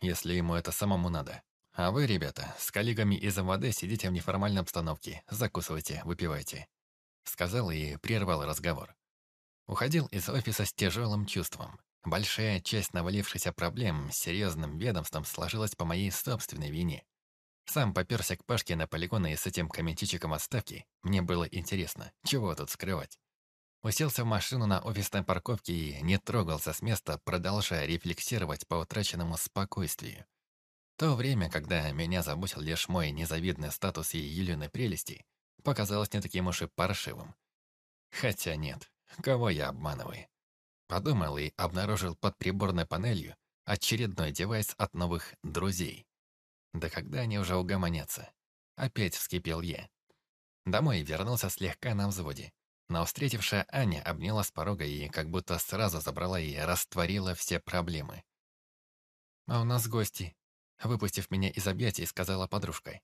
если ему это самому надо. А вы, ребята, с коллегами из МВД сидите в неформальной обстановке, закусывайте, выпивайте. Сказал и прервал разговор. Уходил из офиса с тяжелым чувством. Большая часть навалившихся проблем с серьезным ведомством сложилась по моей собственной вине. Сам поперся к Пашке на полигон и с этим комментичиком отставки. Мне было интересно, чего тут скрывать. Уселся в машину на офисной парковке и не трогался с места, продолжая рефлексировать по утраченному спокойствию. То время, когда меня заботил лишь мой незавидный статус и Елены прелести, показалось не таким уж и паршивым. Хотя нет, кого я обманываю? Подумал и обнаружил под приборной панелью очередной девайс от новых друзей. Да когда они уже угомонятся? Опять вскипел я. Домой вернулся слегка на взводе. Но встретившая Аня обняла с порога и как будто сразу забрала и растворила все проблемы. «А у нас гости», — выпустив меня из объятий, сказала подружка.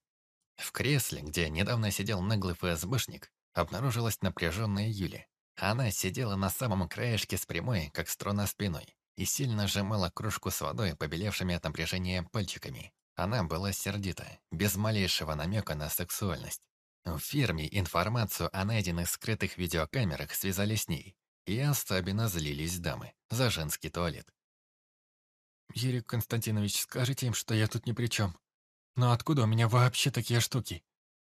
В кресле, где недавно сидел наглый ФСБшник, обнаружилась напряженная Юля. Она сидела на самом краешке с прямой, как струна спиной, и сильно сжимала кружку с водой, побелевшими от напряжения пальчиками. Она была сердита, без малейшего намека на сексуальность. В фирме информацию о найденных скрытых видеокамерах связали с ней, и особенно злились дамы за женский туалет. «Юрий Константинович, скажите им, что я тут ни при чем. Но откуда у меня вообще такие штуки?»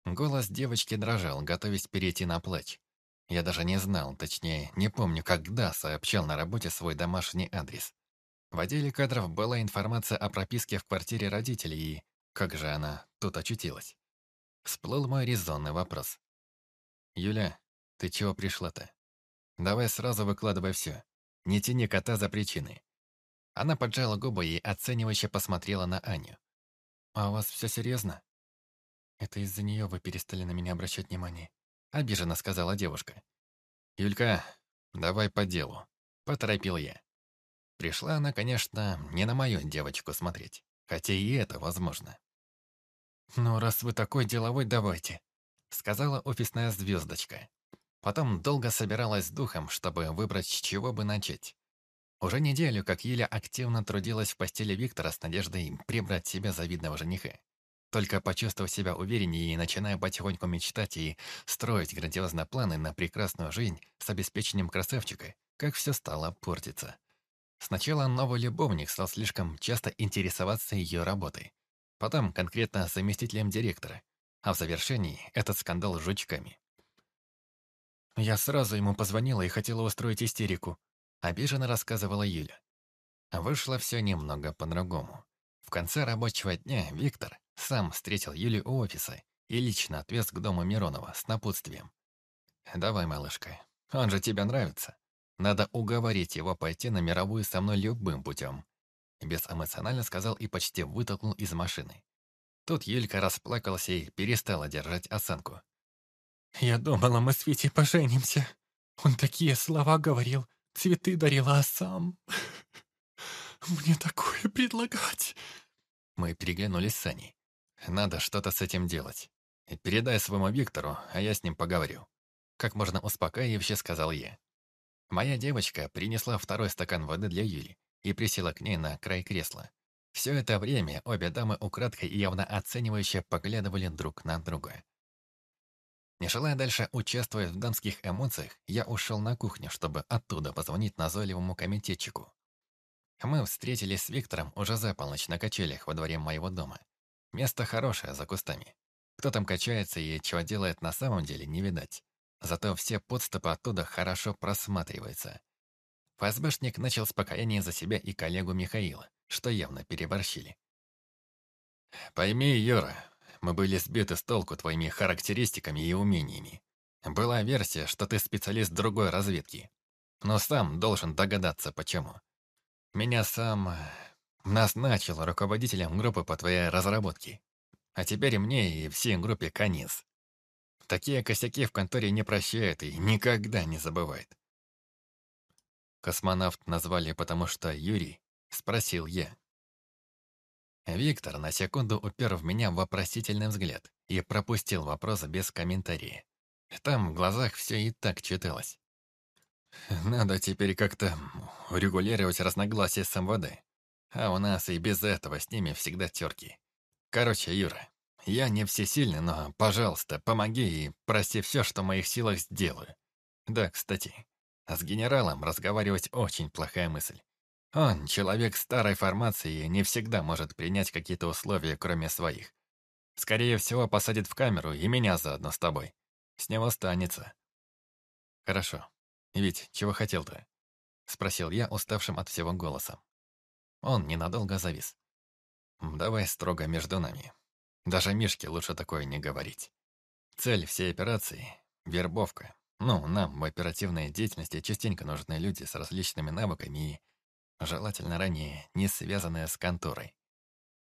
Голос девочки дрожал, готовясь перейти на плач. Я даже не знал, точнее, не помню, когда сообщал на работе свой домашний адрес. В отделе кадров была информация о прописке в квартире родителей и как же она тут очутилась. Всплыл мой резонный вопрос. «Юля, ты чего пришла-то? Давай сразу выкладывай все. Не тяни кота за причины». Она поджала губы и оценивающе посмотрела на Аню. «А у вас все серьезно?» «Это из-за нее вы перестали на меня обращать внимание», — обиженно сказала девушка. «Юлька, давай по делу», — поторопил я. Пришла она, конечно, не на мою девочку смотреть, хотя и это возможно. «Ну, раз вы такой деловой, давайте», — сказала офисная звездочка. Потом долго собиралась с духом, чтобы выбрать, с чего бы начать. Уже неделю, как Еля активно трудилась в постели Виктора с надеждой прибрать себе завидного жениха. Только почувствовав себя увереннее и начиная потихоньку мечтать и строить грандиозные планы на прекрасную жизнь с обеспечением красавчика, как все стало портиться. Сначала новый любовник стал слишком часто интересоваться ее работой. Потом конкретно заместителем директора. А в завершении этот скандал с жучками. Я сразу ему позвонила и хотела устроить истерику. Обиженно рассказывала Юля. Вышло все немного по-другому. В конце рабочего дня Виктор сам встретил Юлю у офиса и лично отвез к дому Миронова с напутствием. «Давай, малышка, он же тебе нравится. Надо уговорить его пойти на мировую со мной любым путем. Безэмоционально сказал и почти вытолкнул из машины. Тут Юлька расплакалась и перестала держать оценку. «Я думала, мы с Витей поженимся. Он такие слова говорил, цветы дарил, а сам... Мне такое предлагать...» Мы переглянулись с Саней. «Надо что-то с этим делать. Передай своему Виктору, а я с ним поговорю». Как можно успокаивающе сказал я. Моя девочка принесла второй стакан воды для Юли и присела к ней на край кресла. Все это время обе дамы украдкой и явно оценивающе поглядывали друг на друга. Не желая дальше участвовать в дамских эмоциях, я ушел на кухню, чтобы оттуда позвонить назойливому комитетчику. Мы встретились с Виктором уже за полночь на качелях во дворе моего дома. Место хорошее, за кустами. Кто там качается и чего делает на самом деле, не видать. Зато все подступы оттуда хорошо просматриваются. ФСБшник начал с покаяния за себя и коллегу Михаила, что явно переборщили. «Пойми, Юра, мы были сбиты с толку твоими характеристиками и умениями. Была версия, что ты специалист другой разведки. Но сам должен догадаться, почему. Меня сам назначил руководителем группы по твоей разработке. А теперь мне и всей группе конец. Такие косяки в конторе не прощают и никогда не забывают. Космонавт назвали потому что Юрий, спросил я. Виктор на секунду упер в меня вопросительный взгляд и пропустил вопрос без комментария. Там в глазах все и так читалось. Надо теперь как-то регулировать разногласия с МВД. А у нас и без этого с ними всегда терки. Короче, Юра, я не всесильный, но, пожалуйста, помоги и прости все, что в моих силах сделаю. Да, кстати, с генералом разговаривать очень плохая мысль. Он, человек старой формации, не всегда может принять какие-то условия, кроме своих. Скорее всего, посадит в камеру и меня заодно с тобой. С него останется. Хорошо. Ведь чего хотел-то? Спросил я уставшим от всего голосом. Он ненадолго завис. Давай строго между нами. Даже Мишке лучше такое не говорить. Цель всей операции — вербовка. Ну, нам в оперативной деятельности частенько нужны люди с различными навыками и желательно ранее не связанная с конторой.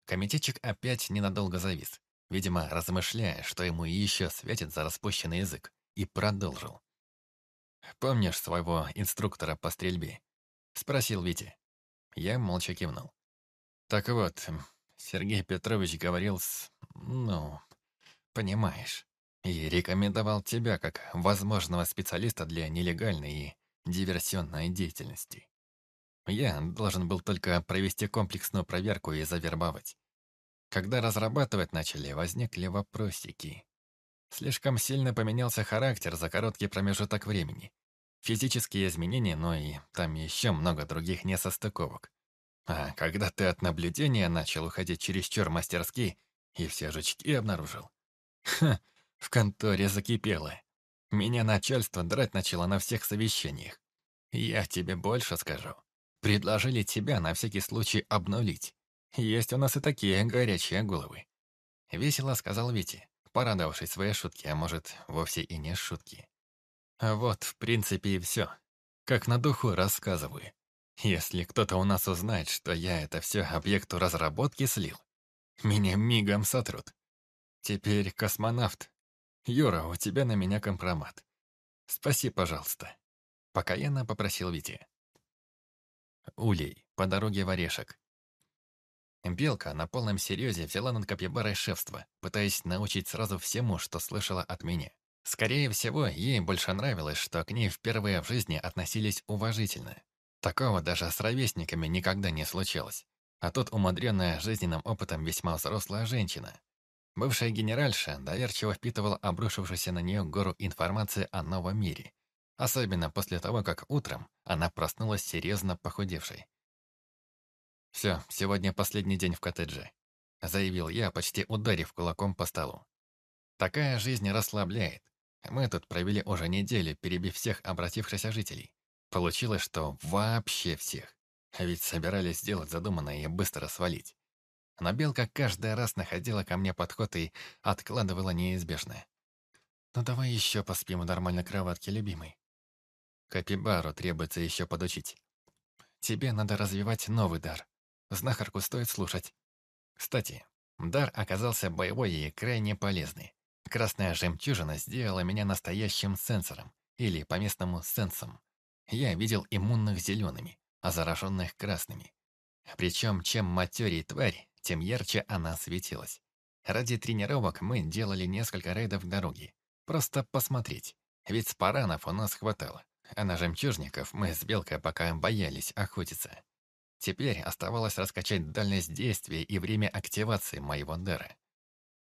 Комитетчик опять ненадолго завис, видимо, размышляя, что ему еще светит за распущенный язык, и продолжил. «Помнишь своего инструктора по стрельбе?» — спросил Витя. Я молча кивнул. «Так вот, Сергей Петрович говорил с... ну, понимаешь, и рекомендовал тебя как возможного специалиста для нелегальной и диверсионной деятельности. Я должен был только провести комплексную проверку и завербовать. Когда разрабатывать начали, возникли вопросики. Слишком сильно поменялся характер за короткий промежуток времени. Физические изменения, но и там еще много других несостыковок. А когда ты от наблюдения начал уходить чересчур мастерски и все жучки обнаружил. Ха, в конторе закипело. Меня начальство драть начало на всех совещаниях. Я тебе больше скажу. Предложили тебя на всякий случай обнулить. Есть у нас и такие горячие головы. Весело сказал Витя, порадовавшись своей шутке, а может, вовсе и не шутки. Вот, в принципе, и все. Как на духу рассказываю. Если кто-то у нас узнает, что я это все объекту разработки слил, меня мигом сотрут. Теперь космонавт. Юра, у тебя на меня компромат. Спаси, пожалуйста. Покаянно попросил Витя. Улей, по дороге в Орешек. Белка на полном серьезе взяла над Капибарой шефство, пытаясь научить сразу всему, что слышала от меня. Скорее всего, ей больше нравилось, что к ней впервые в жизни относились уважительно. Такого даже с ровесниками никогда не случилось. А тут умудренная жизненным опытом весьма взрослая женщина. Бывшая генеральша доверчиво впитывала обрушившуюся на нее гору информации о новом мире, Особенно после того, как утром она проснулась серьезно похудевшей. «Все, сегодня последний день в коттедже», — заявил я, почти ударив кулаком по столу. «Такая жизнь расслабляет. Мы тут провели уже неделю, перебив всех обратившихся жителей. Получилось, что вообще всех. А ведь собирались сделать задуманное и быстро свалить. Но Белка каждый раз находила ко мне подход и откладывала неизбежное. «Ну давай еще поспим в нормальной кроватке, любимый. Капибару требуется еще подучить. Тебе надо развивать новый дар. Знахарку стоит слушать. Кстати, дар оказался боевой и крайне полезный. Красная жемчужина сделала меня настоящим сенсором, или по-местному сенсом. Я видел иммунных зелеными, а зараженных красными. Причем, чем матерей тварь, тем ярче она светилась. Ради тренировок мы делали несколько рейдов дороги. Просто посмотреть. Ведь спаранов у нас хватало а на жемчужников мы с Белкой пока боялись охотиться. Теперь оставалось раскачать дальность действия и время активации моего дара.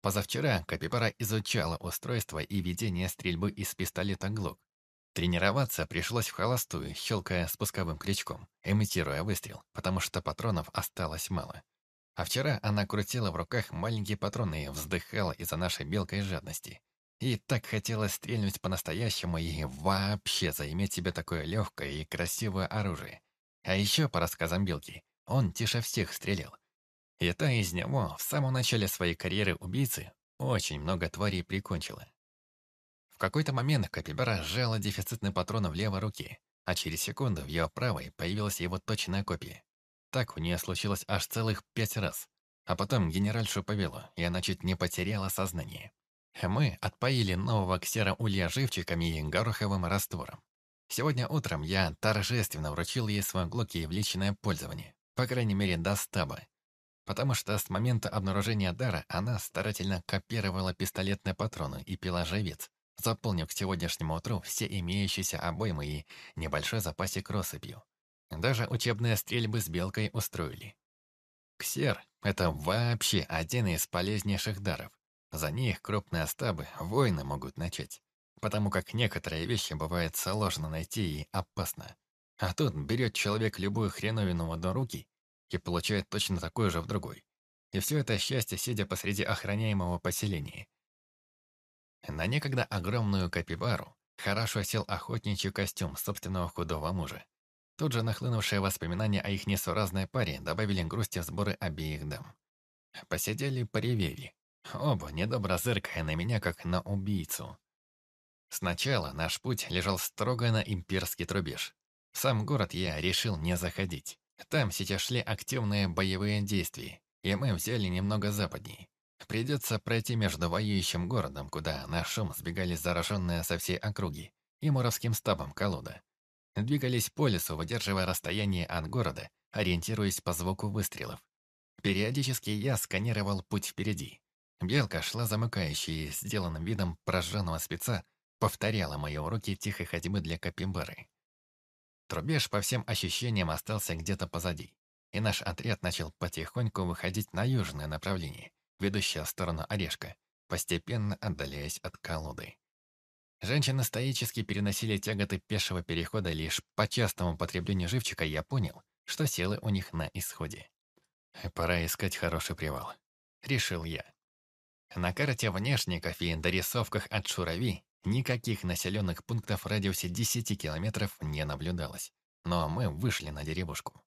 Позавчера Капибара изучала устройство и ведение стрельбы из пистолета ГЛОК. Тренироваться пришлось в холостую, щелкая спусковым крючком, имитируя выстрел, потому что патронов осталось мало. А вчера она крутила в руках маленькие патроны и вздыхала из-за нашей белкой жадности. И так хотелось стрельнуть по-настоящему и вообще заиметь себе такое легкое и красивое оружие. А еще, по рассказам Билки, он тише всех стрелял. И та из него в самом начале своей карьеры убийцы очень много тварей прикончила. В какой-то момент Капибара сжала дефицитный патрон в левой руке, а через секунду в ее правой появилась его точная копия. Так у нее случилось аж целых пять раз. А потом генеральшу повело, и она чуть не потеряла сознание. Мы отпоили нового ксера улья живчиками и гороховым раствором. Сегодня утром я торжественно вручил ей свой глоки в личное пользование, по крайней мере до стаба, потому что с момента обнаружения дара она старательно копировала пистолетные патроны и пила живец, заполнив к сегодняшнему утру все имеющиеся обоймы и небольшой запасик россыпью. Даже учебные стрельбы с белкой устроили. Ксер — это вообще один из полезнейших даров. За них крупные стабы войны могут начать, потому как некоторые вещи бывает сложно найти и опасно. А тут берет человек любую хреновину в одну руки и получает точно такое же в другой. И все это счастье, сидя посреди охраняемого поселения. На некогда огромную капибару хорошо сел охотничий костюм собственного худого мужа. Тут же нахлынувшие воспоминания о их несуразной паре добавили грусти в сборы обеих дам. Посидели, поревели. Оба недобро зыркая на меня, как на убийцу. Сначала наш путь лежал строго на имперский трубеж. В сам город я решил не заходить. Там сейчас шли активные боевые действия, и мы взяли немного западней. Придется пройти между воюющим городом, куда на шум сбегали зараженные со всей округи, и Муровским стабом колода. Двигались по лесу, выдерживая расстояние от города, ориентируясь по звуку выстрелов. Периодически я сканировал путь впереди. Белка шла замыкающей, сделанным видом прожженного спеца, повторяла мои уроки тихой ходьбы для капимбары. Трубеж по всем ощущениям остался где-то позади, и наш отряд начал потихоньку выходить на южное направление, ведущее в сторону Орешка, постепенно отдаляясь от колоды. Женщины стоически переносили тяготы пешего перехода лишь по частому потреблению живчика, я понял, что силы у них на исходе. «Пора искать хороший привал», — решил я. На карте внешников и дорисовках от Шурави никаких населенных пунктов в радиусе 10 километров не наблюдалось, но мы вышли на деревушку.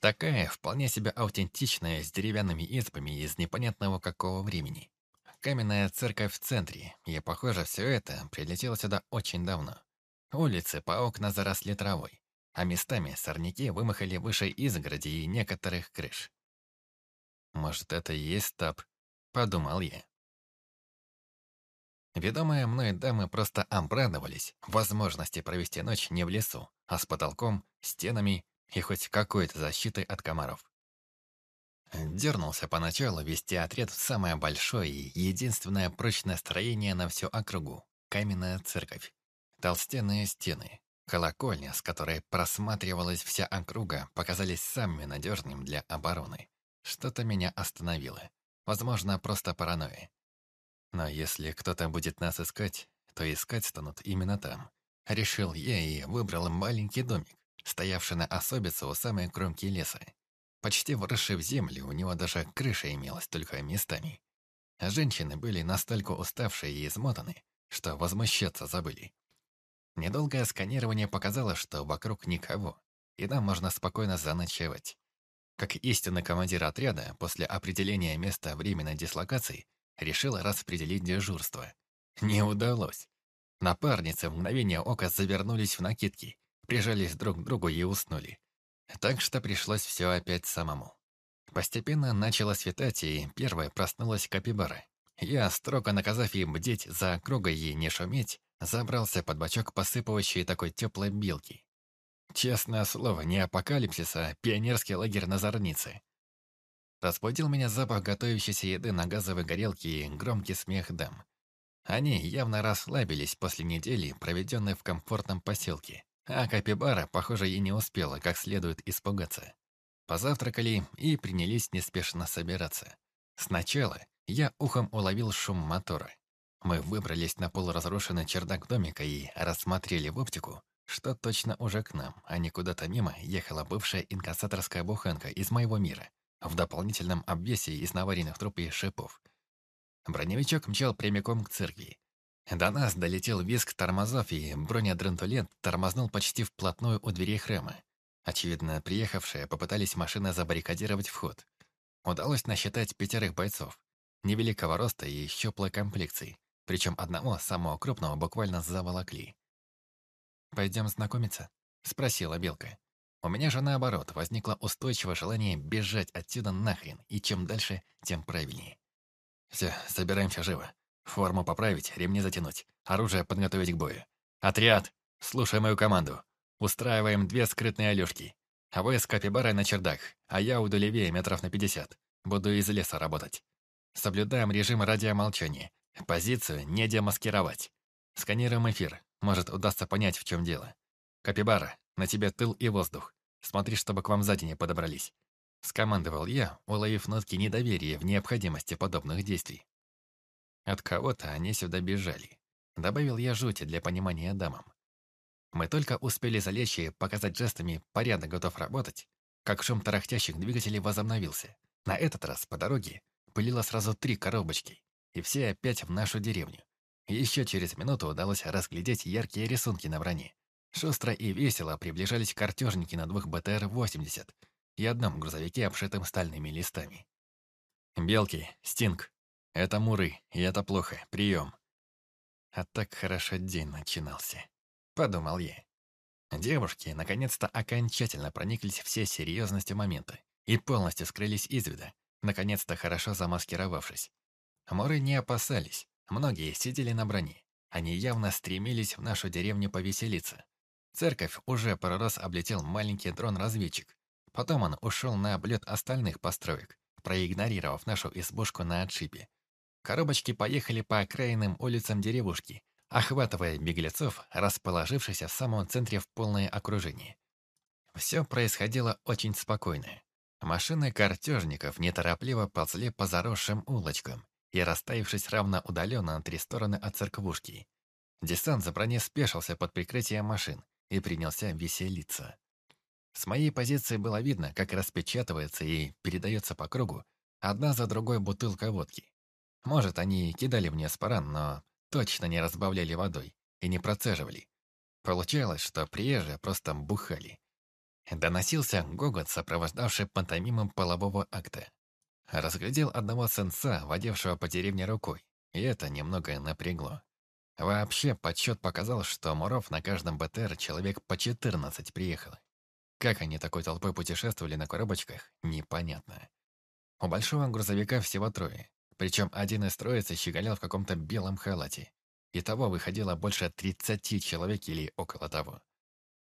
Такая, вполне себе аутентичная, с деревянными избами из непонятного какого времени. Каменная церковь в центре, и, похоже, все это прилетело сюда очень давно. Улицы по окна заросли травой, а местами сорняки вымахали выше изгороди и некоторых крыш. «Может, это и есть стаб?» — подумал я. Ведомые мной дамы просто обрадовались возможности провести ночь не в лесу, а с потолком, стенами и хоть какой-то защитой от комаров. Дернулся поначалу вести отряд в самое большое и единственное прочное строение на всю округу – каменная церковь. Толстенные стены, колокольня, с которой просматривалась вся округа, показались самыми надежными для обороны. Что-то меня остановило. Возможно, просто паранойя. Но если кто-то будет нас искать, то искать станут именно там. Решил я и выбрал маленький домик, стоявший на особице у самой кромки леса. Почти вросший в землю, у него даже крыша имелась только местами. А женщины были настолько уставшие и измотаны, что возмущаться забыли. Недолгое сканирование показало, что вокруг никого, и нам можно спокойно заночевать. Как истинный командир отряда, после определения места временной дислокации, решил распределить дежурство. Не удалось. Напарницы в мгновение ока завернулись в накидки, прижались друг к другу и уснули. Так что пришлось все опять самому. Постепенно начало светать, и первая проснулась Капибара. Я, строго наказав ей бдеть за округой и не шуметь, забрался под бочок посыпывающей такой теплой белки. Честное слово, не апокалипсиса, а пионерский лагерь на Зорнице. Разбудил меня запах готовящейся еды на газовой горелке и громкий смех дам. Они явно расслабились после недели, проведенной в комфортном поселке. А Капибара, похоже, и не успела как следует испугаться. Позавтракали и принялись неспешно собираться. Сначала я ухом уловил шум мотора. Мы выбрались на полуразрушенный чердак домика и рассмотрели в оптику, что точно уже к нам, а не куда-то мимо, ехала бывшая инкассаторская буханка из моего мира, в дополнительном обвесе из наваренных труп и шипов. Броневичок мчал прямиком к церкви, до нас долетел визг тормозов, и бронедрентулет тормознул почти вплотную у дверей храма. Очевидно, приехавшие попытались машины забаррикадировать вход. Удалось насчитать пятерых бойцов, невеликого роста и щуплой комплекции, причем одного, самого крупного, буквально заволокли. «Пойдем знакомиться?» — спросила Белка. У меня же наоборот, возникло устойчивое желание бежать отсюда нахрен, и чем дальше, тем правильнее. «Все, собираемся живо. Форму поправить, ремни затянуть, оружие подготовить к бою. Отряд, слушай мою команду. Устраиваем две скрытные алёшки. А вы с капибарой на чердак, а я уйду левее метров на пятьдесят. Буду из леса работать. Соблюдаем режим радиомолчания. Позицию не демаскировать. Сканируем эфир. Может, удастся понять, в чем дело. Капибара, на тебе тыл и воздух. Смотри, чтобы к вам сзади не подобрались. Скомандовал я, уловив нотки недоверия в необходимости подобных действий. От кого-то они сюда бежали. Добавил я жути для понимания дамам. Мы только успели залечь и показать жестами «порядок готов работать», как шум тарахтящих двигателей возобновился. На этот раз по дороге пылило сразу три коробочки, и все опять в нашу деревню. Еще через минуту удалось разглядеть яркие рисунки на броне. Шустро и весело приближались картежники на двух БТР-80 и одном грузовике, обшитым стальными листами. «Белки, Стинг, это муры, и это плохо, прием». А так хорошо день начинался, подумал я. Девушки наконец-то окончательно прониклись все серьезностью момента и полностью скрылись из вида, наконец-то хорошо замаскировавшись. Муры не опасались, многие сидели на броне. Они явно стремились в нашу деревню повеселиться. Церковь уже пару раз облетел маленький дрон-разведчик. Потом он ушел на облет остальных построек, проигнорировав нашу избушку на отшибе. Коробочки поехали по окраинным улицам деревушки, охватывая беглецов, расположившихся в самом центре в полное окружение. Все происходило очень спокойно. Машины картежников неторопливо ползли по заросшим улочкам и растаявшись равно удаленно на три стороны от церквушки. Десант за броне спешился под прикрытием машин и принялся веселиться. С моей позиции было видно, как распечатывается и передается по кругу одна за другой бутылка водки. Может, они кидали мне спаран, но точно не разбавляли водой и не процеживали. Получалось, что приезжие просто бухали. Доносился гогот, сопровождавший пантомимом полового акта. Разглядел одного сенса, водевшего по деревне рукой, и это немного напрягло. Вообще, подсчет показал, что Муров на каждом БТР человек по 14 приехало. Как они такой толпой путешествовали на коробочках, непонятно. У большого грузовика всего трое, причем один из троицы щеголял в каком-то белом халате. Итого выходило больше 30 человек или около того.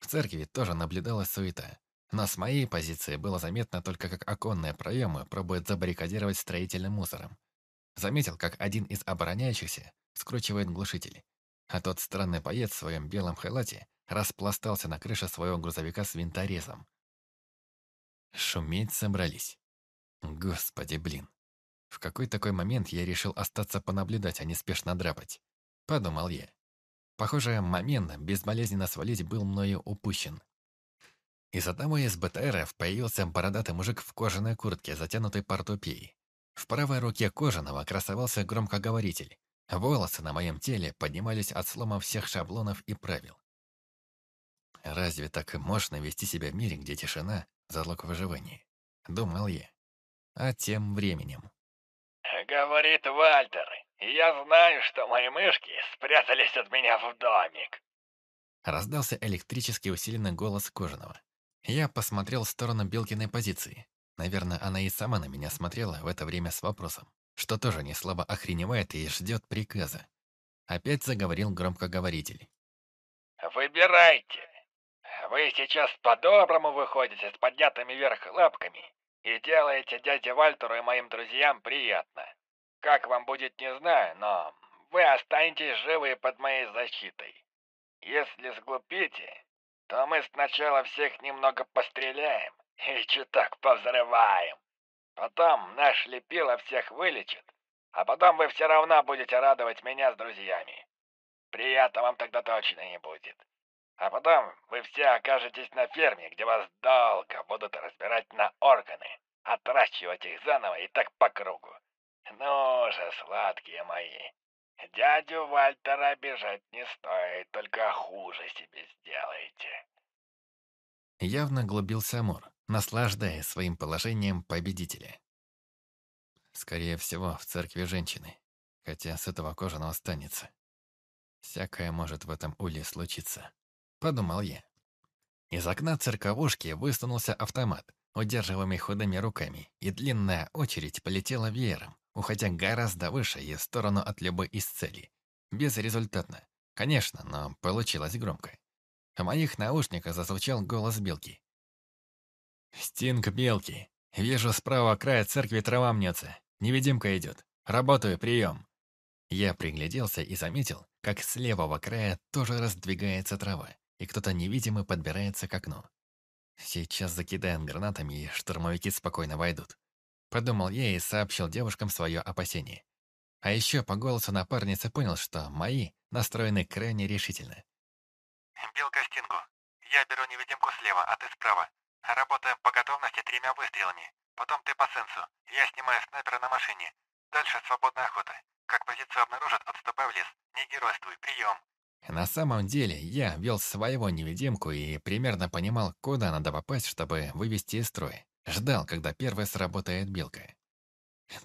В церкви тоже наблюдалась суета. Но с моей позиции было заметно только, как оконные проемы пробуют забаррикадировать строительным мусором. Заметил, как один из обороняющихся скручивает глушители, а тот странный боец в своем белом халате распластался на крыше своего грузовика с винторезом. Шуметь собрались. Господи, блин. В какой такой момент я решил остаться понаблюдать, а не спешно драпать? Подумал я. Похоже, момент безболезненно свалить был мною упущен. Из одного из БТРов появился бородатый мужик в кожаной куртке, затянутой портупеей. В правой руке кожаного красовался громкоговоритель. Волосы на моем теле поднимались от слома всех шаблонов и правил. Разве так можно вести себя в мире, где тишина – залог выживания? Думал я. А тем временем... Говорит Вальтер, я знаю, что мои мышки спрятались от меня в домик. Раздался электрически усиленный голос Кожаного. Я посмотрел в сторону Белкиной позиции. Наверное, она и сама на меня смотрела в это время с вопросом, что тоже не слабо охреневает и ждет приказа. Опять заговорил громкоговоритель. «Выбирайте. Вы сейчас по-доброму выходите с поднятыми вверх лапками и делаете дяде Вальтеру и моим друзьям приятно. Как вам будет, не знаю, но вы останетесь живы под моей защитой. Если сглупите, то мы сначала всех немного постреляем и чуток повзрываем. Потом наш лепило всех вылечит, а потом вы все равно будете радовать меня с друзьями. Приятно вам тогда точно не будет. А потом вы все окажетесь на ферме, где вас долго будут разбирать на органы, отращивать их заново и так по кругу. Ну же, сладкие мои, дядю Вальтера обижать не стоит, только хуже себе сделаете. Явно глубился Амур, наслаждаясь своим положением победителя. Скорее всего, в церкви женщины, хотя с этого кожаного останется. Всякое может в этом улье случиться, подумал я. Из окна церковушки высунулся автомат, удерживаемый худыми руками, и длинная очередь полетела веером, уходя гораздо выше и в сторону от любой из целей. Безрезультатно. Конечно, но получилось громко. В моих наушниках зазвучал голос Белки. «Стинг Белки. Вижу справа края церкви трава мнется. Невидимка идет. Работаю, прием». Я пригляделся и заметил, как с левого края тоже раздвигается трава, и кто-то невидимый подбирается к окну. Сейчас закидаем гранатами, и штурмовики спокойно войдут. Подумал я и сообщил девушкам свое опасение. А еще по голосу напарницы понял, что мои настроены крайне решительно. «Белка Стингу, я беру невидимку слева, а ты справа. Работаем по готовности тремя выстрелами. Потом ты по сенсу. Я снимаю снайпера на машине. Дальше свободная охота. Как позицию обнаружат, отступай в лес. Не геройствуй. Прием. На самом деле, я вел своего невидимку и примерно понимал, куда надо попасть, чтобы вывести из строя. Ждал, когда первая сработает белка.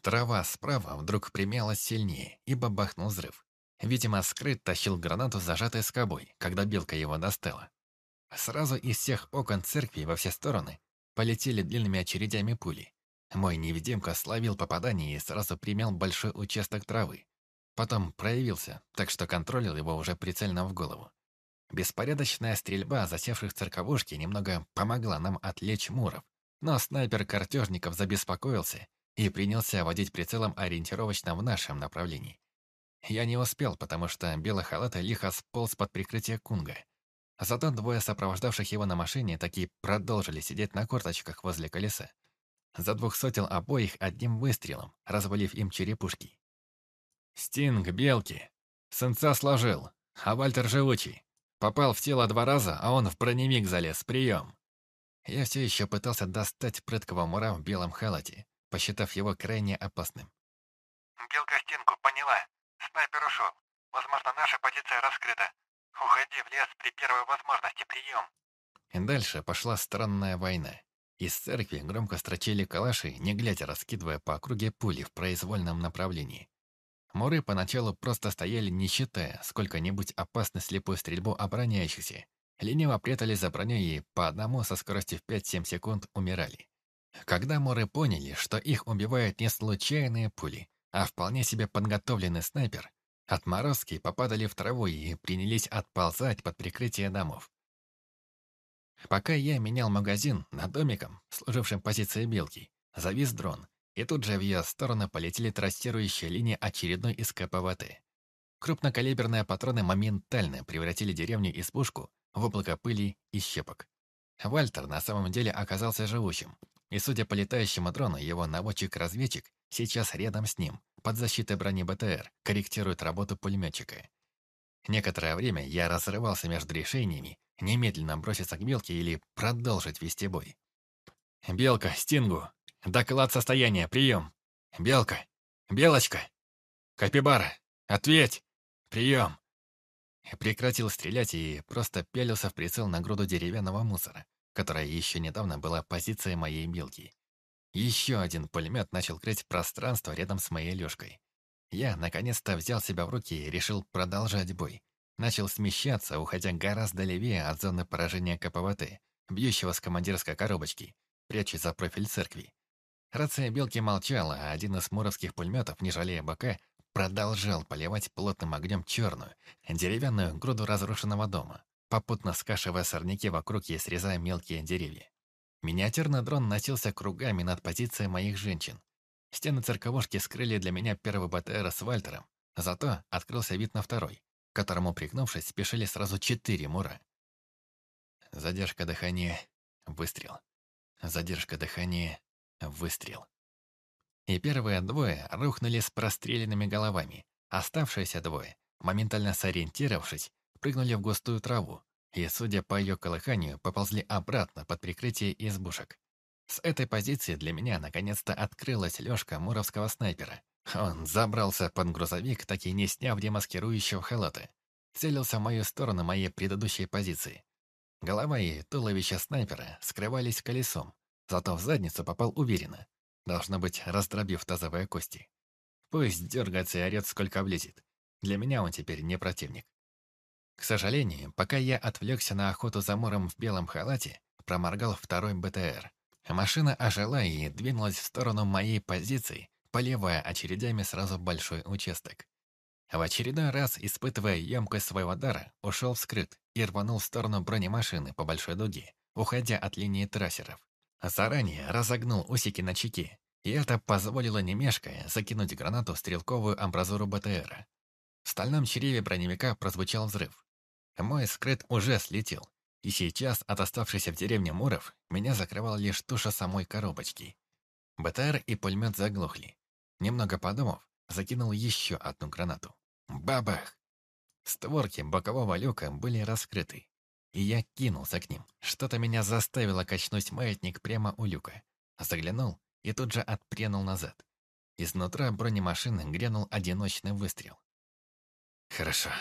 Трава справа вдруг примялась сильнее, и бабахнул взрыв. Видимо, скрыт тащил гранату, зажатой скобой, когда белка его достала. Сразу из всех окон церкви во все стороны полетели длинными очередями пули. Мой невидимка словил попадание и сразу примял большой участок травы. Потом проявился, так что контролил его уже прицельно в голову. Беспорядочная стрельба засевших церковушки немного помогла нам отвлечь муров, но снайпер картежников забеспокоился и принялся водить прицелом ориентировочно в нашем направлении. Я не успел, потому что белый халат лихо сполз под прикрытие кунга. Зато двое сопровождавших его на машине таки продолжили сидеть на корточках возле колеса. За двух сотен обоих одним выстрелом, развалив им черепушки. Стинг, белки. Сынца сложил, а Вальтер живучий. Попал в тело два раза, а он в броневик залез. Прием. Я все еще пытался достать прыткого мура в белом халате, посчитав его крайне опасным. Белка Стингу, поняла. Снайпер ушел. Возможно, наша позиция раскрыта. Уходи в лес при первой возможности. Прием. И дальше пошла странная война. Из церкви громко строчили калаши, не глядя раскидывая по округе пули в произвольном направлении. Муры поначалу просто стояли, не считая сколько-нибудь опасной слепой стрельбу обороняющихся. Лениво прятались за броней и по одному со скоростью в 5-7 секунд умирали. Когда муры поняли, что их убивают не случайные пули, а вполне себе подготовленный снайпер, отморозки попадали в траву и принялись отползать под прикрытие домов. Пока я менял магазин над домиком, служившим позицией белки, завис дрон, и тут же в ее сторону полетели трассирующие линии очередной из КПВТ. Крупнокалиберные патроны моментально превратили деревню-избушку в облако пыли и щепок. Вальтер на самом деле оказался живущим, и, судя по летающему дрону, его наводчик-разведчик сейчас рядом с ним, под защитой брони БТР, корректирует работу пулеметчика. Некоторое время я разрывался между решениями, немедленно броситься к Белке или продолжить вести бой. «Белка, Стингу, Доклад состояния, прием. Белка, Белочка, Капибара, ответь, прием. Прекратил стрелять и просто пялился в прицел на груду деревянного мусора, которая еще недавно была позицией моей белки. Еще один пулемет начал крыть пространство рядом с моей лёжкой. Я, наконец-то, взял себя в руки и решил продолжать бой. Начал смещаться, уходя гораздо левее от зоны поражения КПВТ, бьющего с командирской коробочки, прячась за профиль церкви. Рация Белки молчала, а один из муровских пулеметов, не жалея бока, продолжал поливать плотным огнем черную, деревянную груду разрушенного дома, попутно скашивая сорняки вокруг и срезая мелкие деревья. Миниатюрный дрон носился кругами над позицией моих женщин. Стены церковушки скрыли для меня первый БТР с Вальтером, зато открылся вид на второй, к которому, пригнувшись, спешили сразу четыре мура. Задержка дыхания, выстрел. Задержка дыхания, Выстрел. И первые двое рухнули с простреленными головами. Оставшиеся двое, моментально сориентировавшись, прыгнули в густую траву и, судя по ее колыханию, поползли обратно под прикрытие избушек. С этой позиции для меня наконец-то открылась лёжка муровского снайпера. Он забрался под грузовик, так и не сняв демаскирующего халата. Целился в мою сторону моей предыдущей позиции. Голова и туловище снайпера скрывались колесом, Зато в задницу попал уверенно. Должно быть, раздробив тазовые кости. Пусть дергается и орет, сколько влезет. Для меня он теперь не противник. К сожалению, пока я отвлекся на охоту за мором в белом халате, проморгал второй БТР. Машина ожила и двинулась в сторону моей позиции, поливая очередями сразу большой участок. В очередной раз, испытывая емкость своего дара, ушел вскрыт и рванул в сторону бронемашины по большой дуге, уходя от линии трассеров. Заранее разогнул усики на чеке, и это позволило не мешкая закинуть гранату в стрелковую амбразуру БТРа. В стальном череве броневика прозвучал взрыв. Мой скрыт уже слетел, И сейчас от оставшейся в деревне Муров меня закрывала лишь туша самой коробочки. БТР и пулемет заглохли. Немного подумав, закинул еще одну гранату. Бабах! Створки бокового люка были раскрыты, и я кинулся к ним. Что-то меня заставило качнуть маятник прямо у люка. Заглянул и тут же отпрянул назад. Изнутра бронемашины грянул одиночный выстрел. «Хорошо.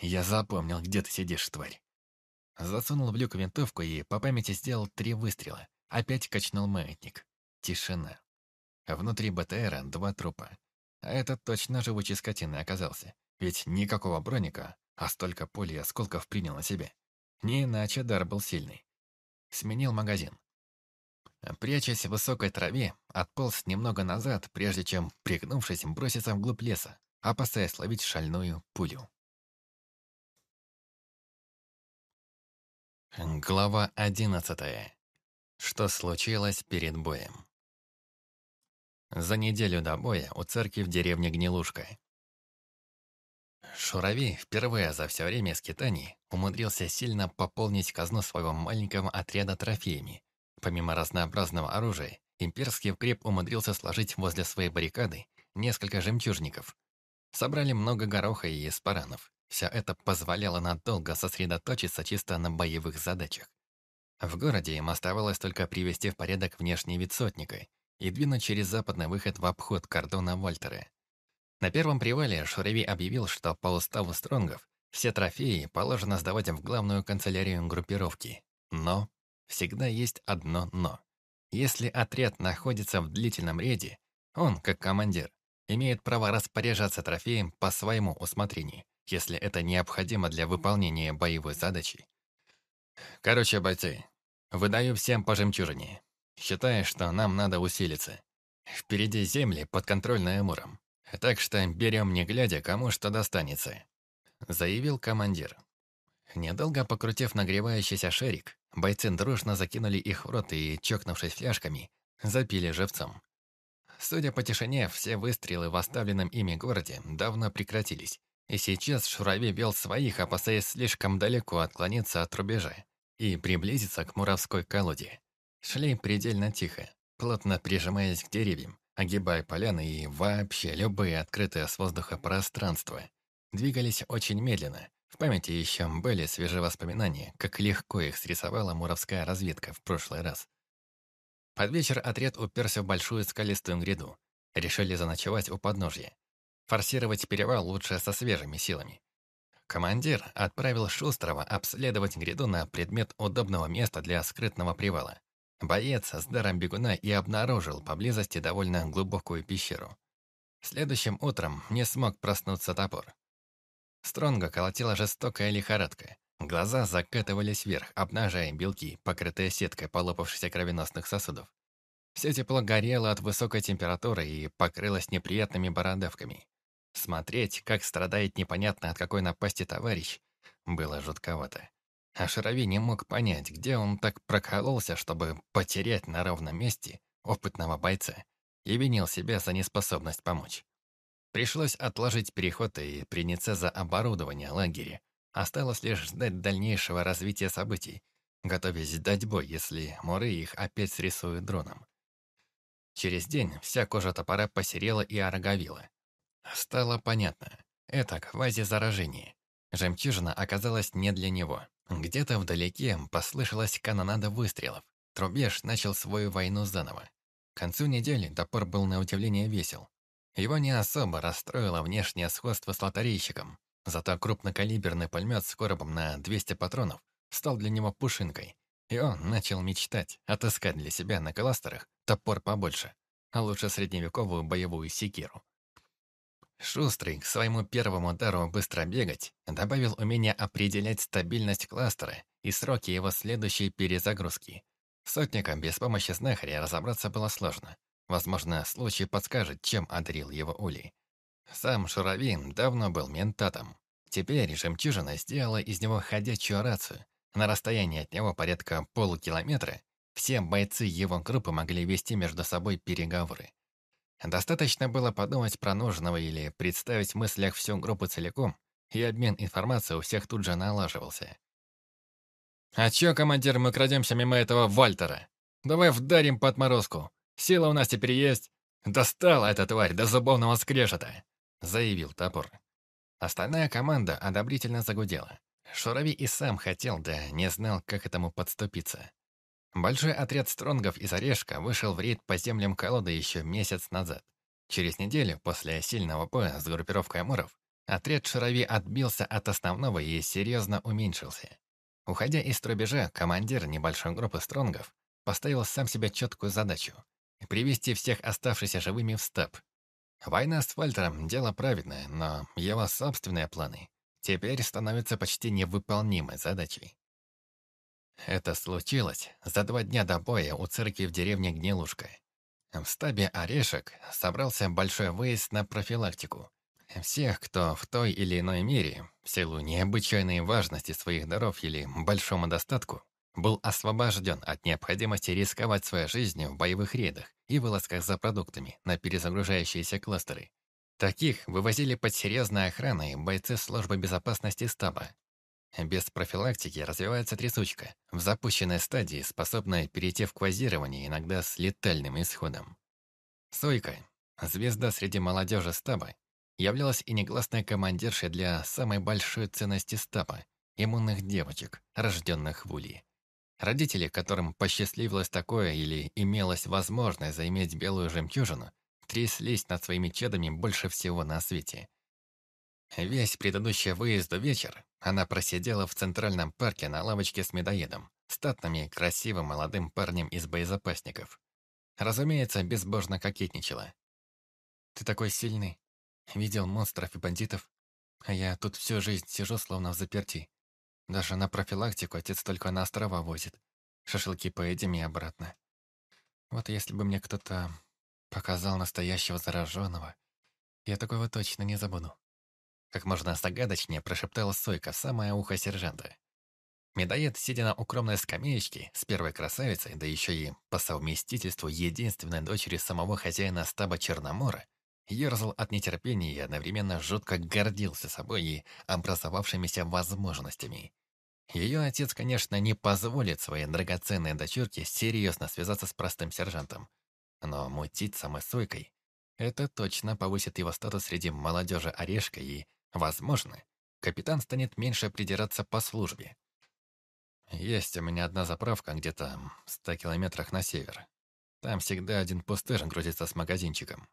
Я запомнил, где ты сидишь, тварь». Засунул в люк винтовку и по памяти сделал три выстрела. Опять качнул маятник. Тишина. Внутри БТРа два трупа. А этот точно живучий скотиной оказался. Ведь никакого броника, а столько пуль и осколков принял на себе. Не иначе дар был сильный. Сменил магазин. Прячась в высокой траве, отполз немного назад, прежде чем, пригнувшись, броситься вглубь леса, опасаясь ловить шальную пулю. Глава одиннадцатая. Что случилось перед боем? За неделю до боя у церкви в деревне Гнилушка. Шурави впервые за все время скитаний умудрился сильно пополнить казну своего маленького отряда трофеями. Помимо разнообразного оружия, имперский укреп умудрился сложить возле своей баррикады несколько жемчужников. Собрали много гороха и эспаранов. Все это позволяло надолго сосредоточиться чисто на боевых задачах. В городе им оставалось только привести в порядок внешний вид сотника и двинуть через западный выход в обход кордона Вольтера. На первом привале Шуреви объявил, что по уставу Стронгов все трофеи положено сдавать в главную канцелярию группировки. Но всегда есть одно «но». Если отряд находится в длительном рейде, он, как командир, имеет право распоряжаться трофеем по своему усмотрению, если это необходимо для выполнения боевой задачи. Короче, бойцы, выдаю всем по жемчужине. Считаю, что нам надо усилиться. Впереди земли, подконтрольные Амуром. Так что берем не глядя, кому что достанется», — заявил командир. Недолго покрутив нагревающийся шарик, бойцы дружно закинули их в рот и, чокнувшись фляжками, запили живцом. Судя по тишине, все выстрелы в оставленном ими городе давно прекратились, и сейчас Шурави вел своих, опасаясь слишком далеко отклониться от рубежа и приблизиться к Муравской колоде. Шли предельно тихо, плотно прижимаясь к деревьям, огибая поляны и вообще любые открытые с воздуха пространства. Двигались очень медленно. В памяти еще были свежие воспоминания, как легко их срисовала муровская разведка в прошлый раз. Под вечер отряд уперся в большую скалистую гряду. Решили заночевать у подножья. Форсировать перевал лучше со свежими силами. Командир отправил Шустрова обследовать гряду на предмет удобного места для скрытного привала. Боец с даром бегуна и обнаружил поблизости довольно глубокую пещеру. Следующим утром не смог проснуться топор. Стронга колотила жестокая лихорадка. Глаза закатывались вверх, обнажая белки, покрытые сеткой полопавшихся кровеносных сосудов. Все тепло горело от высокой температуры и покрылось неприятными бородавками. Смотреть, как страдает непонятно от какой напасти товарищ, было жутковато. А Шарови не мог понять, где он так прокололся, чтобы потерять на ровном месте опытного бойца, и винил себя за неспособность помочь. Пришлось отложить переход и приняться за оборудование лагеря. Осталось лишь ждать дальнейшего развития событий, готовясь дать бой, если Муры их опять срисуют дроном. Через день вся кожа топора посерела и ороговила. Стало понятно, это квази-заражение. Жемчужина оказалась не для него. Где-то вдалеке послышалась канонада выстрелов. Трубеж начал свою войну заново. К концу недели топор был на удивление весел. Его не особо расстроило внешнее сходство с лотерейщиком. Зато крупнокалиберный пулемет с коробом на 200 патронов стал для него пушинкой. И он начал мечтать отыскать для себя на кластерах топор побольше, а лучше средневековую боевую секиру. Шустрый к своему первому удару быстро бегать добавил умение определять стабильность кластера и сроки его следующей перезагрузки. Сотникам без помощи знахаря разобраться было сложно. Возможно, случай подскажет, чем одарил его Улей. Сам Шуравин давно был ментатом. Теперь жемчужина сделала из него ходячую рацию. На расстоянии от него порядка полукилометра все бойцы его группы могли вести между собой переговоры. Достаточно было подумать про нужного или представить в мыслях всю группу целиком, и обмен информацией у всех тут же налаживался. «А чё, командир, мы крадемся мимо этого Вальтера? Давай вдарим по отморозку. Сила у нас теперь есть. Достала эта тварь до зубовного скрежета», — заявил топор. Остальная команда одобрительно загудела. Шурави и сам хотел, да не знал, как этому подступиться. Большой отряд стронгов из Орешка вышел в рейд по землям колоды еще месяц назад. Через неделю после сильного боя с группировкой Амуров отряд Шурави отбился от основного и серьезно уменьшился. Уходя из трубежа, командир небольшой группы стронгов поставил сам себе четкую задачу — привести всех оставшихся живыми в стаб. Война с Вальтером — дело праведное, но его собственные планы теперь становятся почти невыполнимой задачей. Это случилось за два дня до боя у церкви в деревне Гнилушка. В стабе «Орешек» собрался большой выезд на профилактику. Всех, кто в той или иной мере, в силу необычайной важности своих даров или большому достатку, был освобожден от необходимости рисковать своей жизнью в боевых рейдах и вылазках за продуктами на перезагружающиеся кластеры. Таких вывозили под серьезной охраной бойцы службы безопасности стаба, без профилактики развивается трясучка, в запущенной стадии, способная перейти в квазирование, иногда с летальным исходом. Сойка, звезда среди молодежи стаба, являлась и негласной командиршей для самой большой ценности стаба – иммунных девочек, рожденных в Улье. Родители, которым посчастливилось такое или имелась возможность заиметь белую жемчужину, тряслись над своими чадами больше всего на свете. Весь предыдущий выезд вечер она просидела в Центральном парке на лавочке с медоедом, статным и красивым молодым парнем из боезапасников. Разумеется, безбожно кокетничала. «Ты такой сильный. Видел монстров и бандитов. А я тут всю жизнь сижу, словно в заперти. Даже на профилактику отец только на острова возит. Шашлыки поедим и обратно. Вот если бы мне кто-то показал настоящего зараженного, я такого точно не забуду». Как можно загадочнее прошептала Сойка в самое ухо сержанта. Медоед, сидя на укромной скамеечке с первой красавицей, да еще и по совместительству единственной дочери самого хозяина стаба Черномора, ерзал от нетерпения и одновременно жутко гордился собой и образовавшимися возможностями. Ее отец, конечно, не позволит своей драгоценной дочурке серьезно связаться с простым сержантом. Но мутить самой Сойкой — это точно повысит его статус среди молодежи Орешка и Возможно, капитан станет меньше придираться по службе. Есть у меня одна заправка где-то в ста километрах на север. Там всегда один пустырь грузится с магазинчиком.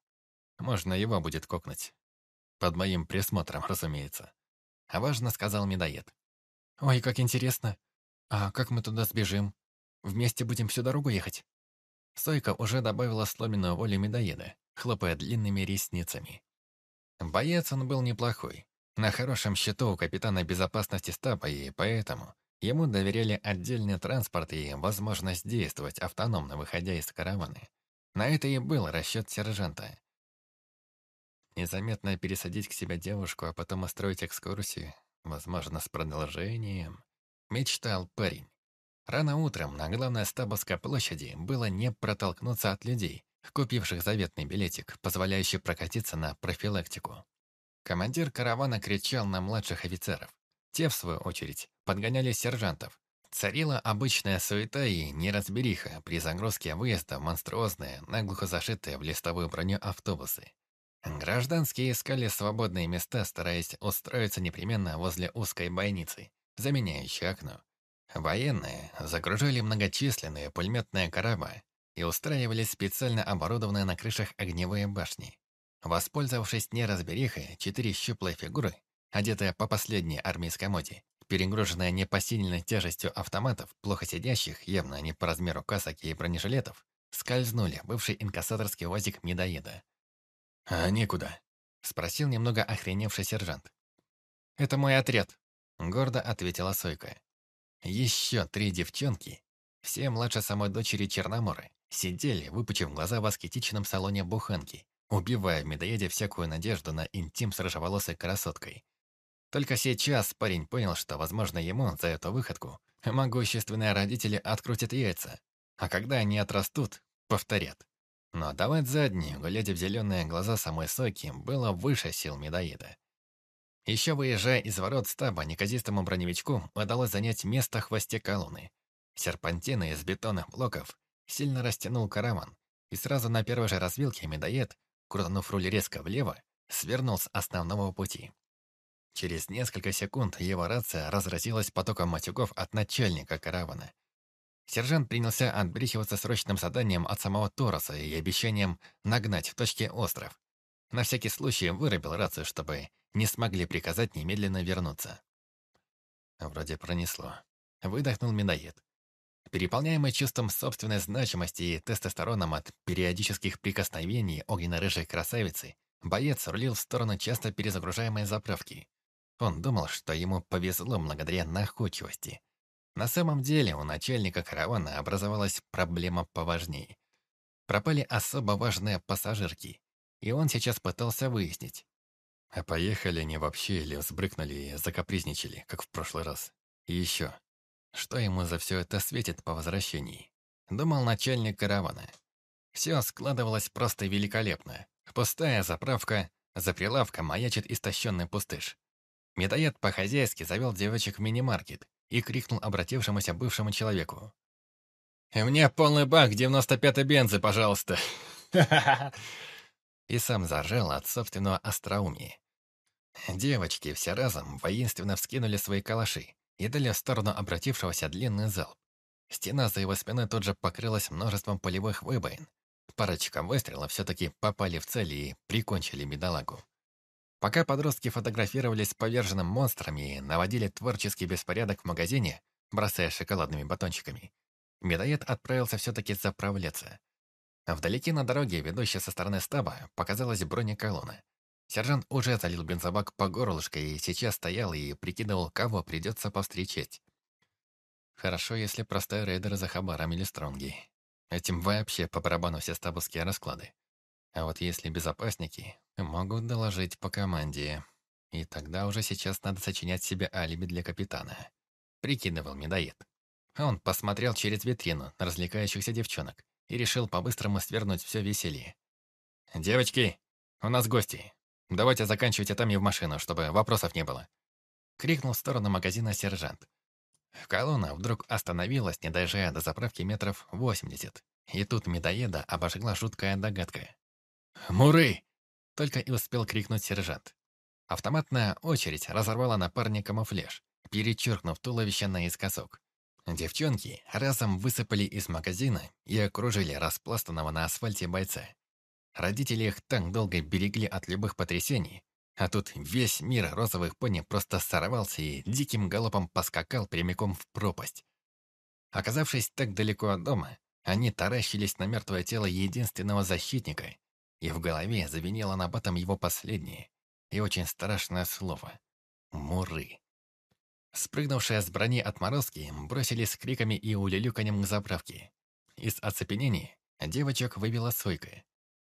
Можно его будет кокнуть. Под моим присмотром, разумеется. А важно, сказал медоед. Ой, как интересно. А как мы туда сбежим? Вместе будем всю дорогу ехать? Сойка уже добавила сломенную волю медоеда, хлопая длинными ресницами. Боец он был неплохой, на хорошем счету у капитана безопасности стаба, и поэтому ему доверяли отдельный транспорт и возможность действовать автономно, выходя из караваны. На это и был расчет сержанта. Незаметно пересадить к себе девушку, а потом устроить экскурсию, возможно, с продолжением, мечтал парень. Рано утром на главной стабовской площади было не протолкнуться от людей, купивших заветный билетик, позволяющий прокатиться на профилактику. Командир каравана кричал на младших офицеров. Те, в свою очередь, подгоняли сержантов. Царила обычная суета и неразбериха при загрузке выезда в монструозные, наглухо зашитые в листовую броню автобусы. Гражданские искали свободные места, стараясь устроиться непременно возле узкой бойницы, заменяющей окно. Военные загружали многочисленные пулеметные кораба и устраивали специально оборудованные на крышах огневые башни. Воспользовавшись неразберихой, четыре щуплые фигуры, одетые по последней армейской моде, перегруженная непосильной тяжестью автоматов, плохо сидящих, явно не по размеру касок и бронежилетов, скользнули бывший инкассаторский возик медоеда. «А некуда?» — спросил немного охреневший сержант. «Это мой отряд», — гордо ответила Сойка. Еще три девчонки, все младше самой дочери Черноморы, сидели, выпучив глаза в аскетичном салоне буханки, убивая в медоеде всякую надежду на интим с рыжеволосой красоткой. Только сейчас парень понял, что, возможно, ему за эту выходку могущественные родители открутят яйца, а когда они отрастут, повторят. Но давать заднюю, глядя в зеленые глаза самой Соки, было выше сил медоеда. Еще выезжая из ворот стаба, неказистому броневичку удалось занять место в хвосте колонны. Серпантины из бетонных блоков сильно растянул караван, и сразу на первой же развилке медоед, крутанув руль резко влево, свернул с основного пути. Через несколько секунд его рация разразилась потоком матюков от начальника каравана. Сержант принялся отбрехиваться срочным заданием от самого Тороса и обещанием нагнать в точке остров. На всякий случай вырубил рацию, чтобы не смогли приказать немедленно вернуться. Вроде пронесло. Выдохнул медоед. Переполняемый чувством собственной значимости и тестостероном от периодических прикосновений огненно-рыжей красавицы, боец рулил в сторону часто перезагружаемой заправки. Он думал, что ему повезло благодаря находчивости. На самом деле у начальника каравана образовалась проблема поважнее. Пропали особо важные пассажирки, и он сейчас пытался выяснить, а поехали они вообще или взбрыкнули и закапризничали, как в прошлый раз. И еще, что ему за все это светит по возвращении? Думал начальник каравана. Все складывалось просто великолепно. Пустая заправка, за прилавком маячит истощенный пустыш. Медоед по-хозяйски завел девочек в мини-маркет и крикнул обратившемуся бывшему человеку. «Мне полный бак 95-й бензы, пожалуйста!» И сам заржал от собственного остроумия. Девочки все разом воинственно вскинули свои калаши и дали в сторону обратившегося длинный залп. Стена за его спиной тут же покрылась множеством полевых выбоин. Парочка выстрелов все-таки попали в цель и прикончили бедолагу. Пока подростки фотографировались с поверженным монстрами и наводили творческий беспорядок в магазине, бросая шоколадными батончиками, медоед отправился все-таки заправляться. Вдалеке на дороге, ведущей со стороны стаба, показалась бронеколонна. Сержант уже залил бензобак по горлышко и сейчас стоял и прикидывал, кого придется повстречать. Хорошо, если простые рейдеры за хабаром или стронги. Этим вообще по барабану все стабовские расклады. А вот если безопасники, могут доложить по команде. И тогда уже сейчас надо сочинять себе алиби для капитана. Прикидывал медоед. Он посмотрел через витрину на развлекающихся девчонок и решил по-быстрому свернуть все веселье. «Девочки, у нас гости. Давайте заканчивайте там и в машину, чтобы вопросов не было. Крикнул в сторону магазина сержант. Колонна вдруг остановилась, не доезжая до заправки метров 80. И тут медоеда обожгла жуткая догадка. «Муры!» — только и успел крикнуть сержант. Автоматная очередь разорвала на парня камуфляж, перечеркнув туловище наискосок. Девчонки разом высыпали из магазина и окружили распластанного на асфальте бойца. Родители их так долго берегли от любых потрясений, а тут весь мир розовых пони просто сорвался и диким галопом поскакал прямиком в пропасть. Оказавшись так далеко от дома, они таращились на мертвое тело единственного защитника, и в голове завинело на батом его последнее и очень страшное слово — «муры». Спрыгнувшие с брони отморозки бросились с криками и улюлюканьем к заправке. Из оцепенения девочек выбила сойка,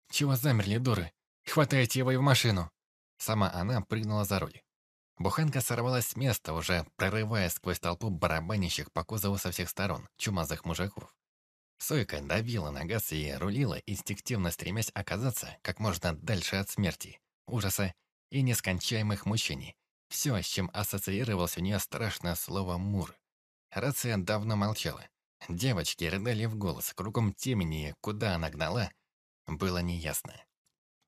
«Чего замерли, дуры? Хватайте его и в машину!» Сама она прыгнула за руль. Буханка сорвалась с места, уже прорывая сквозь толпу барабанящих по кузову со всех сторон, чумазых мужиков. Сойка давила на газ и рулила, инстинктивно стремясь оказаться как можно дальше от смерти, ужаса и нескончаемых мучений. Все, с чем ассоциировалось у нее страшное слово «мур». Рация давно молчала. Девочки рыдали в голос, кругом темени, куда она гнала, было неясно.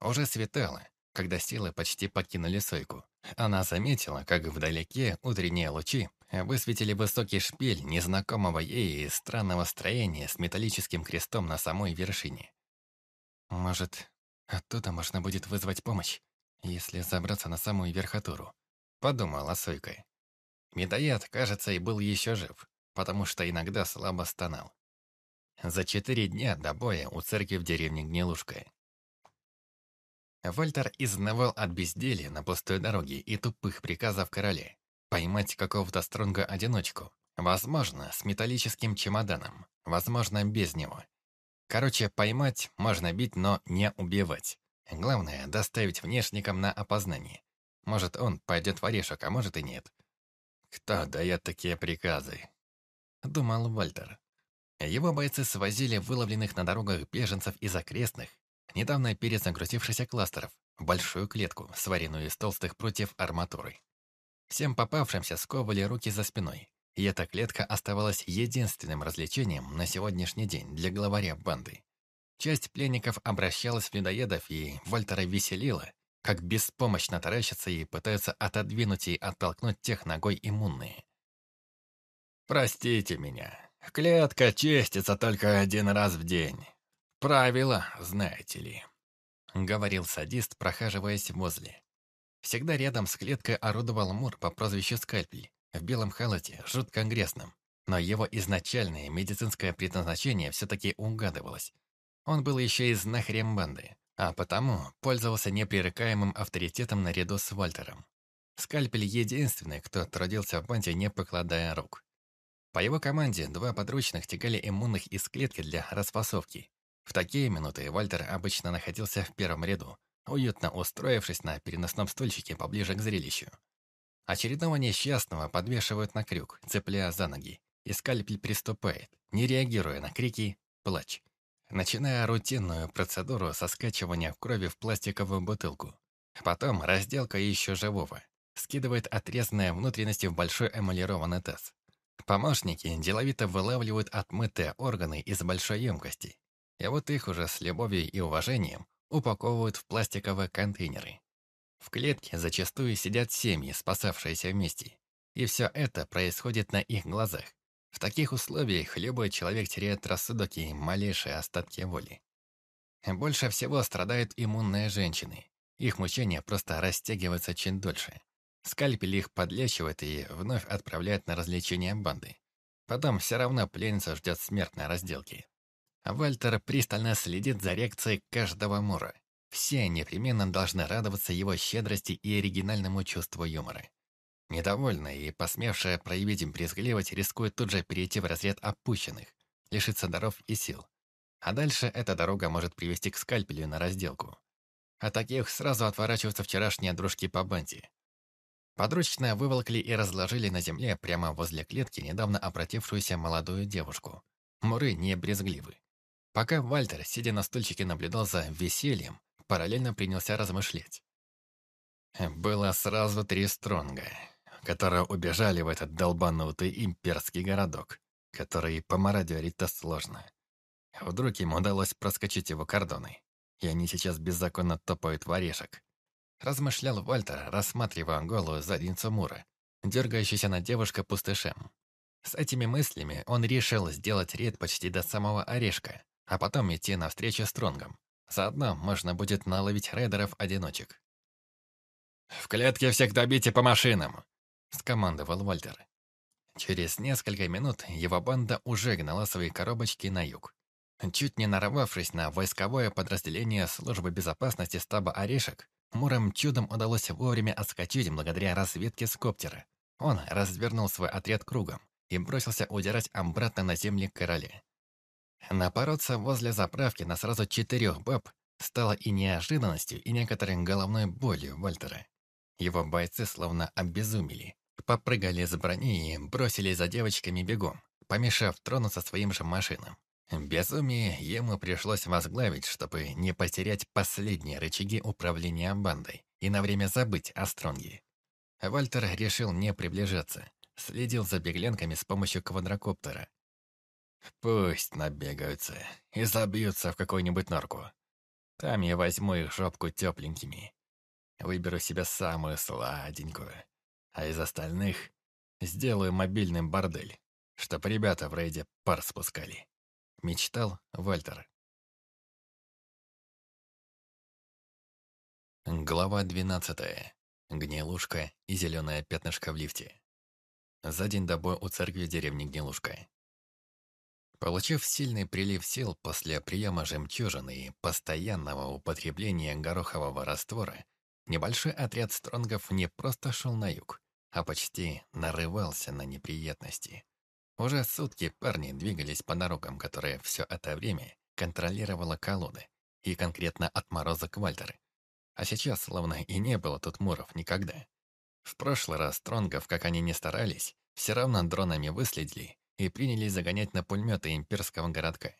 Уже светало, когда силы почти покинули Сойку. Она заметила, как вдалеке утренние лучи высветили высокий шпиль незнакомого ей и странного строения с металлическим крестом на самой вершине. «Может, оттуда можно будет вызвать помощь, если забраться на самую верхотуру?» — подумала Сойка. Медоед, кажется, и был еще жив, потому что иногда слабо стонал. За четыре дня до боя у церкви в деревне Гнилушка. Вальтер изнывал от безделья на пустой дороге и тупых приказов короле. Поймать какого-то стронга-одиночку. Возможно, с металлическим чемоданом. Возможно, без него. Короче, поймать можно бить, но не убивать. Главное, доставить внешникам на опознание. Может, он пойдет в орешек, а может и нет. «Кто дает такие приказы?» Думал Вальтер. Его бойцы свозили выловленных на дорогах беженцев из окрестных, недавно перезагрузившихся кластеров, в большую клетку, сваренную из толстых прутьев арматуры. Всем попавшимся сковывали руки за спиной, и эта клетка оставалась единственным развлечением на сегодняшний день для главаря банды. Часть пленников обращалась в людоедов, и Вальтера веселила, как беспомощно таращатся и пытаются отодвинуть и оттолкнуть тех ногой иммунные. «Простите меня, клетка чистится только один раз в день. Правило, знаете ли», — говорил садист, прохаживаясь возле. Всегда рядом с клеткой орудовал Мур по прозвищу Скальпель, в белом халате, жутко ангресном, но его изначальное медицинское предназначение все-таки угадывалось. Он был еще из знахарем банды, а потому пользовался непререкаемым авторитетом наряду с Вальтером. Скальпель единственный, кто трудился в банде, не покладая рук. По его команде два подручных тягали иммунных из клетки для расфасовки. В такие минуты Вальтер обычно находился в первом ряду, уютно устроившись на переносном стульчике поближе к зрелищу. Очередного несчастного подвешивают на крюк, цепляя за ноги, и скальпель приступает, не реагируя на крики «плач», начиная рутинную процедуру со скачивания крови в пластиковую бутылку. Потом разделка еще живого, скидывает отрезанные внутренности в большой эмалированный таз. Помощники деловито вылавливают отмытые органы из большой емкости, и вот их уже с любовью и уважением упаковывают в пластиковые контейнеры. В клетке зачастую сидят семьи, спасавшиеся вместе. И все это происходит на их глазах. В таких условиях любой человек теряет рассудок и малейшие остатки воли. Больше всего страдают иммунные женщины. Их мучения просто растягиваются чем дольше. Скальпель их подлечивает и вновь отправляет на развлечение банды. Потом все равно пленница ждет смертной разделки. Вальтер пристально следит за реакцией каждого мура. Все непременно должны радоваться его щедрости и оригинальному чувству юмора. Недовольная и посмевшая проявить им брезгливость рискует тут же перейти в разряд опущенных, лишиться даров и сил. А дальше эта дорога может привести к скальпелю на разделку. А таких сразу отворачиваются вчерашние дружки по банде. Подручно выволкли и разложили на земле прямо возле клетки недавно обратившуюся молодую девушку. Муры не брезгливы. Пока Вальтер, сидя на стульчике, наблюдал за весельем, параллельно принялся размышлять. Было сразу три стронга, которые убежали в этот долбанутый имперский городок, который помародерить-то сложно. Вдруг им удалось проскочить его кордоны, и они сейчас беззаконно топают в орешек. Размышлял Вальтер, рассматривая голую задницу Мура, дергающуюся на девушка пустышем. С этими мыслями он решил сделать рейд почти до самого орешка, а потом идти навстречу Стронгам. Заодно можно будет наловить рейдеров-одиночек. «В клетке всех добейте по машинам!» — скомандовал Вальтер. Через несколько минут его банда уже гнала свои коробочки на юг. Чуть не нарвавшись на войсковое подразделение службы безопасности стаба «Орешек», Муром чудом удалось вовремя отскочить благодаря разведке с коптера. Он развернул свой отряд кругом и бросился удирать обратно на земли короля. Напороться возле заправки на сразу четырех баб стало и неожиданностью, и некоторой головной болью Вальтера. Его бойцы словно обезумели. Попрыгали с брони и бросились за девочками бегом, помешав тронуться своим же машинам. Безумие ему пришлось возглавить, чтобы не потерять последние рычаги управления бандой и на время забыть о Стронге. Вальтер решил не приближаться, следил за беглянками с помощью квадрокоптера, Пусть набегаются и забьются в какую-нибудь норку. Там я возьму их жопку тепленькими. Выберу себе самую сладенькую. А из остальных сделаю мобильный бордель, чтоб ребята в рейде пар спускали. Мечтал Вальтер. Глава 12. Гнилушка и зеленое пятнышко в лифте. За день до боя у церкви деревни Гнилушка. Получив сильный прилив сил после приема жемчужины и постоянного употребления горохового раствора, небольшой отряд стронгов не просто шел на юг, а почти нарывался на неприятности. Уже сутки парни двигались по дорогам, которые все это время контролировала колода, и конкретно отморозок Вальтер. А сейчас словно и не было тут муров никогда. В прошлый раз Стронгов, как они ни старались, все равно дронами выследили и принялись загонять на пулеметы имперского городка.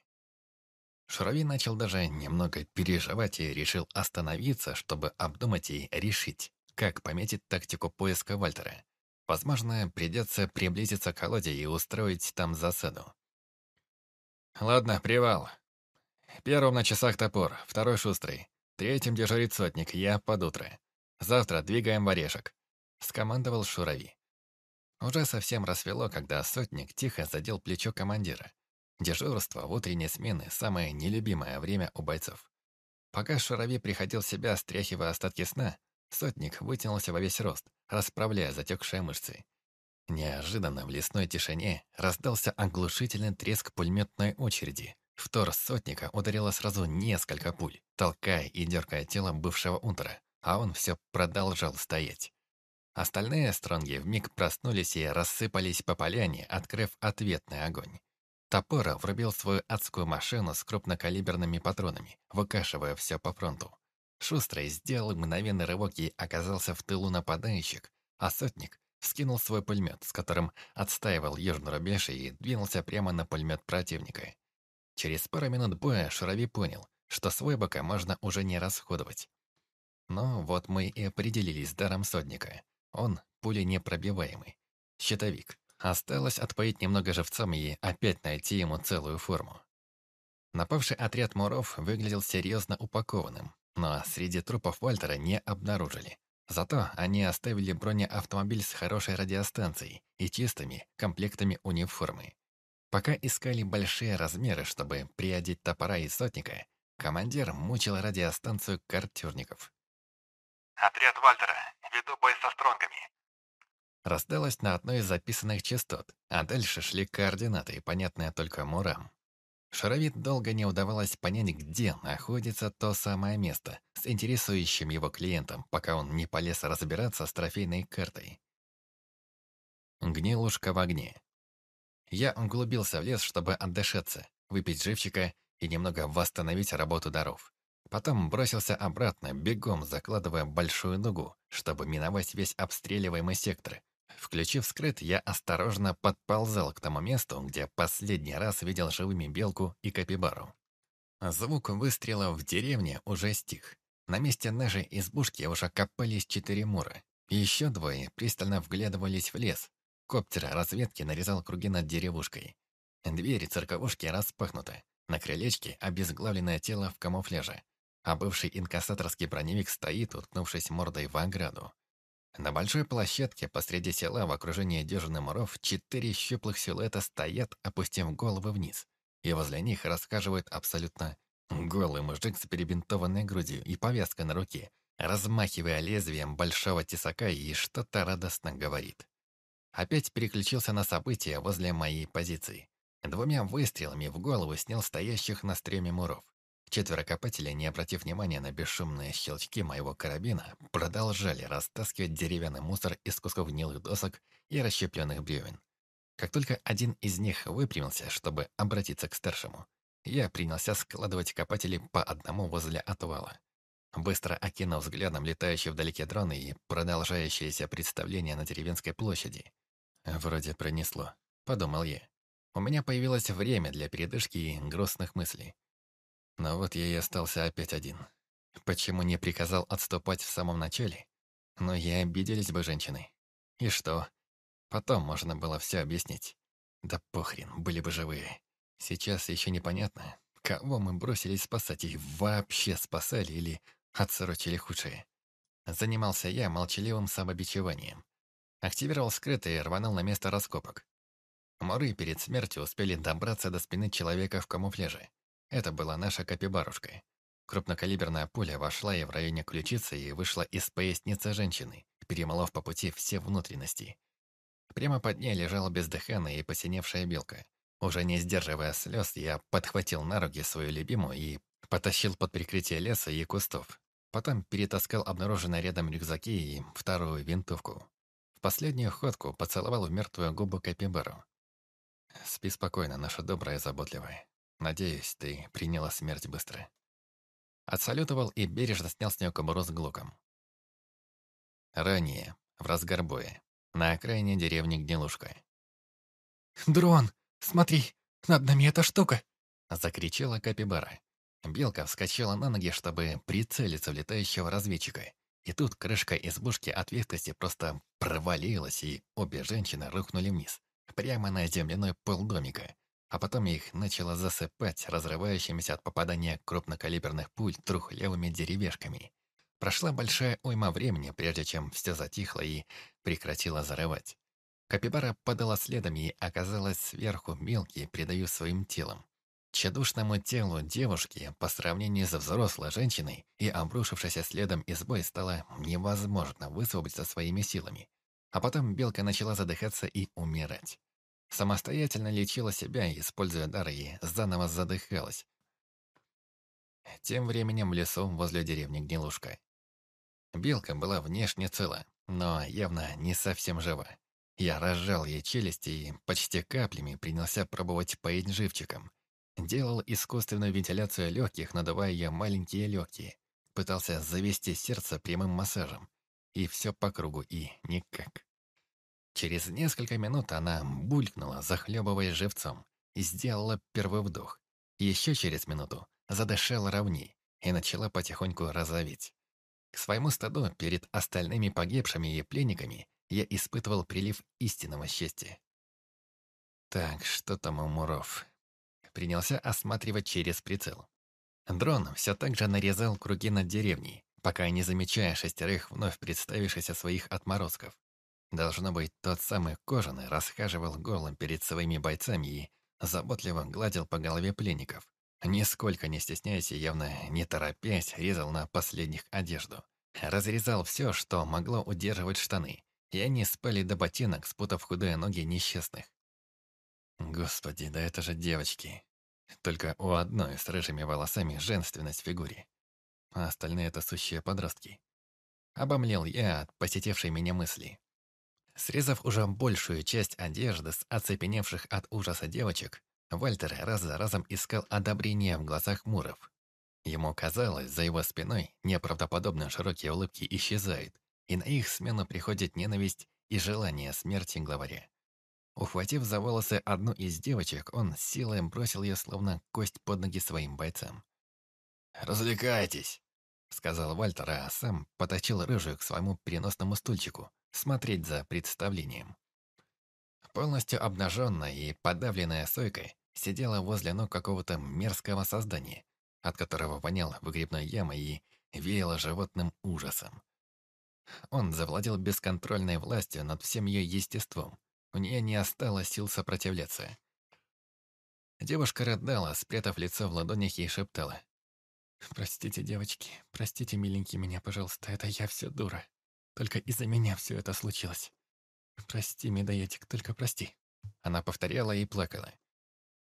Шурави начал даже немного переживать и решил остановиться, чтобы обдумать и решить, как пометить тактику поиска Вальтера. Возможно, придется приблизиться к колоде и устроить там засаду. Ладно, привал. Первым на часах топор, второй шустрый. Третьим дежурит сотник, я под утро. Завтра двигаем в орешек. Скомандовал Шурави. Уже совсем рассвело, когда сотник тихо задел плечо командира. Дежурство в утренней смены – самое нелюбимое время у бойцов. Пока Шурави приходил в себя, стряхивая остатки сна, сотник вытянулся во весь рост, расправляя затекшие мышцы. Неожиданно в лесной тишине раздался оглушительный треск пулеметной очереди. В торс сотника ударило сразу несколько пуль, толкая и дергая тело бывшего унтера, а он все продолжал стоять. Остальные стронги вмиг проснулись и рассыпались по поляне, открыв ответный огонь. Топора врубил свою адскую машину с крупнокалиберными патронами, выкашивая все по фронту. Шустрый сделал мгновенный рывок и оказался в тылу нападающих, а сотник вскинул свой пулемет, с которым отстаивал южный рубеж и двинулся прямо на пулемет противника. Через пару минут боя Шурави понял, что свой бока можно уже не расходовать. Но вот мы и определились с даром сотника. Он пуленепробиваемый. Щитовик. Осталось отпоить немного живцом и опять найти ему целую форму. Напавший отряд муров выглядел серьезно упакованным, но среди трупов Вальтера не обнаружили. Зато они оставили бронеавтомобиль с хорошей радиостанцией и чистыми комплектами униформы. Пока искали большие размеры, чтобы приодеть топора и сотника, командир мучил радиостанцию картюрников. «Отряд Вальтера, веду бой со стронгами раздалось на одной из записанных частот, а дальше шли координаты, понятные только Мурам. Шаровид долго не удавалось понять, где находится то самое место с интересующим его клиентом, пока он не полез разбираться с трофейной картой. Гнилушка в огне. Я углубился в лес, чтобы отдышаться, выпить живчика и немного восстановить работу даров. Потом бросился обратно, бегом закладывая большую ногу, чтобы миновать весь обстреливаемый сектор, Включив скрыт, я осторожно подползал к тому месту, где последний раз видел живыми белку и капибару. Звук выстрела в деревне уже стих. На месте нашей избушки уже копались четыре мура. Еще двое пристально вглядывались в лес. Коптер разведки нарезал круги над деревушкой. Двери церковушки распахнуты. На крылечке обезглавленное тело в камуфляже. А бывший инкассаторский броневик стоит, уткнувшись мордой в ограду. На большой площадке посреди села в окружении дюжины муров четыре щуплых силуэта стоят, опустив головы вниз. И возле них рассказывает абсолютно голый мужик с перебинтованной грудью и повязкой на руке, размахивая лезвием большого тесака и что-то радостно говорит. Опять переключился на события возле моей позиции. Двумя выстрелами в голову снял стоящих на стреме муров. Четверо копателей, не обратив внимания на бесшумные щелчки моего карабина, продолжали растаскивать деревянный мусор из кусков гнилых досок и расщепленных бревен. Как только один из них выпрямился, чтобы обратиться к старшему, я принялся складывать копателей по одному возле отвала. Быстро окинув взглядом летающие вдалеке дроны и продолжающееся представление на деревенской площади. «Вроде пронесло», — подумал я. У меня появилось время для передышки и грустных мыслей. Но вот я и остался опять один. Почему не приказал отступать в самом начале? Но и обиделись бы женщины. И что? Потом можно было все объяснить. Да похрен, были бы живые. Сейчас еще непонятно, кого мы бросились спасать и вообще спасали или отсрочили худшее. Занимался я молчаливым самобичеванием. Активировал скрытый и рванул на место раскопок. Моры перед смертью успели добраться до спины человека в камуфляже. Это была наша капибарушка. Крупнокалиберная пуля вошла ей в районе ключицы и вышла из поясницы женщины, перемолов по пути все внутренности. Прямо под ней лежала бездыханная и посиневшая белка. Уже не сдерживая слез, я подхватил на руки свою любимую и потащил под прикрытие леса и кустов. Потом перетаскал обнаруженные рядом рюкзаки и вторую винтовку. В последнюю ходку поцеловал в мертвую губу Капибару. «Спи спокойно, наша добрая и заботливая. Надеюсь, ты приняла смерть быстро. Отсалютовал и бережно снял с нее кобуру с глуком. Ранее, в разгар боя, на окраине деревни Гнилушка. «Дрон, смотри, над нами эта штука! Закричала Капибара. Белка вскочила на ноги, чтобы прицелиться в летающего разведчика. И тут крышка избушки от веткости просто провалилась, и обе женщины рухнули вниз, прямо на земляной пол домика. А потом их начало засыпать разрывающимися от попадания крупнокалиберных пуль трухлявыми деревяшками. Прошла большая уйма времени, прежде чем все затихло и прекратило зарывать. Капибара падала следом и оказалась сверху мелкий, придаю своим телом. Чадушному телу девушки по сравнению со взрослой женщиной и обрушившейся следом избой стало невозможно высвободиться своими силами. А потом белка начала задыхаться и умирать. Самостоятельно лечила себя, используя дары, и заново задыхалась. Тем временем в лесу возле деревни Гнилушка. Белка была внешне цела, но явно не совсем жива. Я разжал ей челюсти и почти каплями принялся пробовать поить живчиком. Делал искусственную вентиляцию легких, надувая ее маленькие легкие. Пытался завести сердце прямым массажем. И все по кругу, и никак. Через несколько минут она булькнула, захлебываясь живцом, и сделала первый вдох. Еще через минуту задышала ровней и начала потихоньку розоветь. К своему стаду перед остальными погибшими и пленниками я испытывал прилив истинного счастья. Так, что там у Муров? Принялся осматривать через прицел. Дрон все так же нарезал круги над деревней, пока не замечая шестерых вновь представившихся своих отморозков. Должно быть, тот самый кожаный расхаживал голым перед своими бойцами и заботливо гладил по голове пленников. Нисколько не стесняясь и явно не торопясь, резал на последних одежду. Разрезал все, что могло удерживать штаны, и они спали до ботинок, спутав худые ноги несчастных. Господи, да это же девочки. Только у одной с рыжими волосами женственность в фигуре, а остальные это сущие подростки. Обомлел я от посетившей меня мысли. Срезав уже большую часть одежды с оцепеневших от ужаса девочек, Вальтер раз за разом искал одобрения в глазах Муров. Ему казалось, за его спиной неправдоподобно широкие улыбки исчезают, и на их смену приходит ненависть и желание смерти главаря. Ухватив за волосы одну из девочек, он силой бросил ее словно кость под ноги своим бойцам. «Развлекайтесь!» — сказал Вальтер, а сам поточил рыжую к своему переносному стульчику, смотреть за представлением. Полностью обнаженная и подавленная сойкой сидела возле ног какого-то мерзкого создания, от которого вонял выгребной ямой и веяло животным ужасом. Он завладел бесконтрольной властью над всем ее естеством. У нее не осталось сил сопротивляться. Девушка рыдала, спрятав лицо в ладонях и шептала. «Простите, девочки, простите, миленькие, меня, пожалуйста, это я все дура. Только из-за меня все это случилось. Прости, медоедик, только прости». Она повторяла и плакала.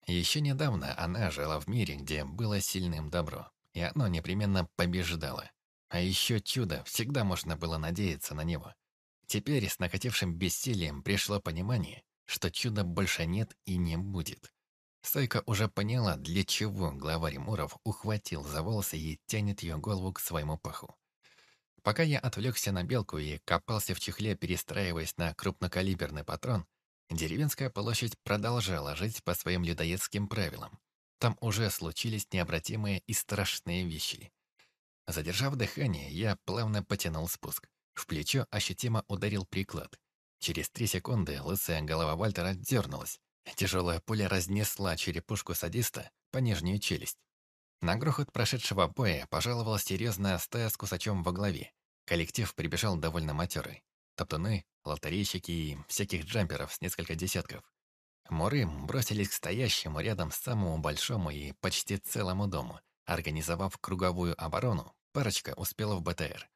Еще недавно она жила в мире, где было сильным добро, и оно непременно побеждало. А еще чудо, всегда можно было надеяться на него. Теперь с накатившим бессилием пришло понимание, что чуда больше нет и не будет. Сойка уже поняла, для чего главарь Муров ухватил за волосы и тянет ее голову к своему паху. Пока я отвлекся на белку и копался в чехле, перестраиваясь на крупнокалиберный патрон, деревенская площадь продолжала жить по своим людоедским правилам. Там уже случились необратимые и страшные вещи. Задержав дыхание, я плавно потянул спуск. В плечо ощутимо ударил приклад. Через три секунды лысая голова Вальтера дернулась. Тяжелая пуля разнесла черепушку садиста по нижнюю челюсть. На грохот прошедшего боя пожаловала серьезная стая с кусачом во главе. Коллектив прибежал довольно матерый. Топтуны, лотерейщики и всяких джамперов с несколько десятков. Муры бросились к стоящему рядом самому большому и почти целому дому, организовав круговую оборону Парочка успела в БТР.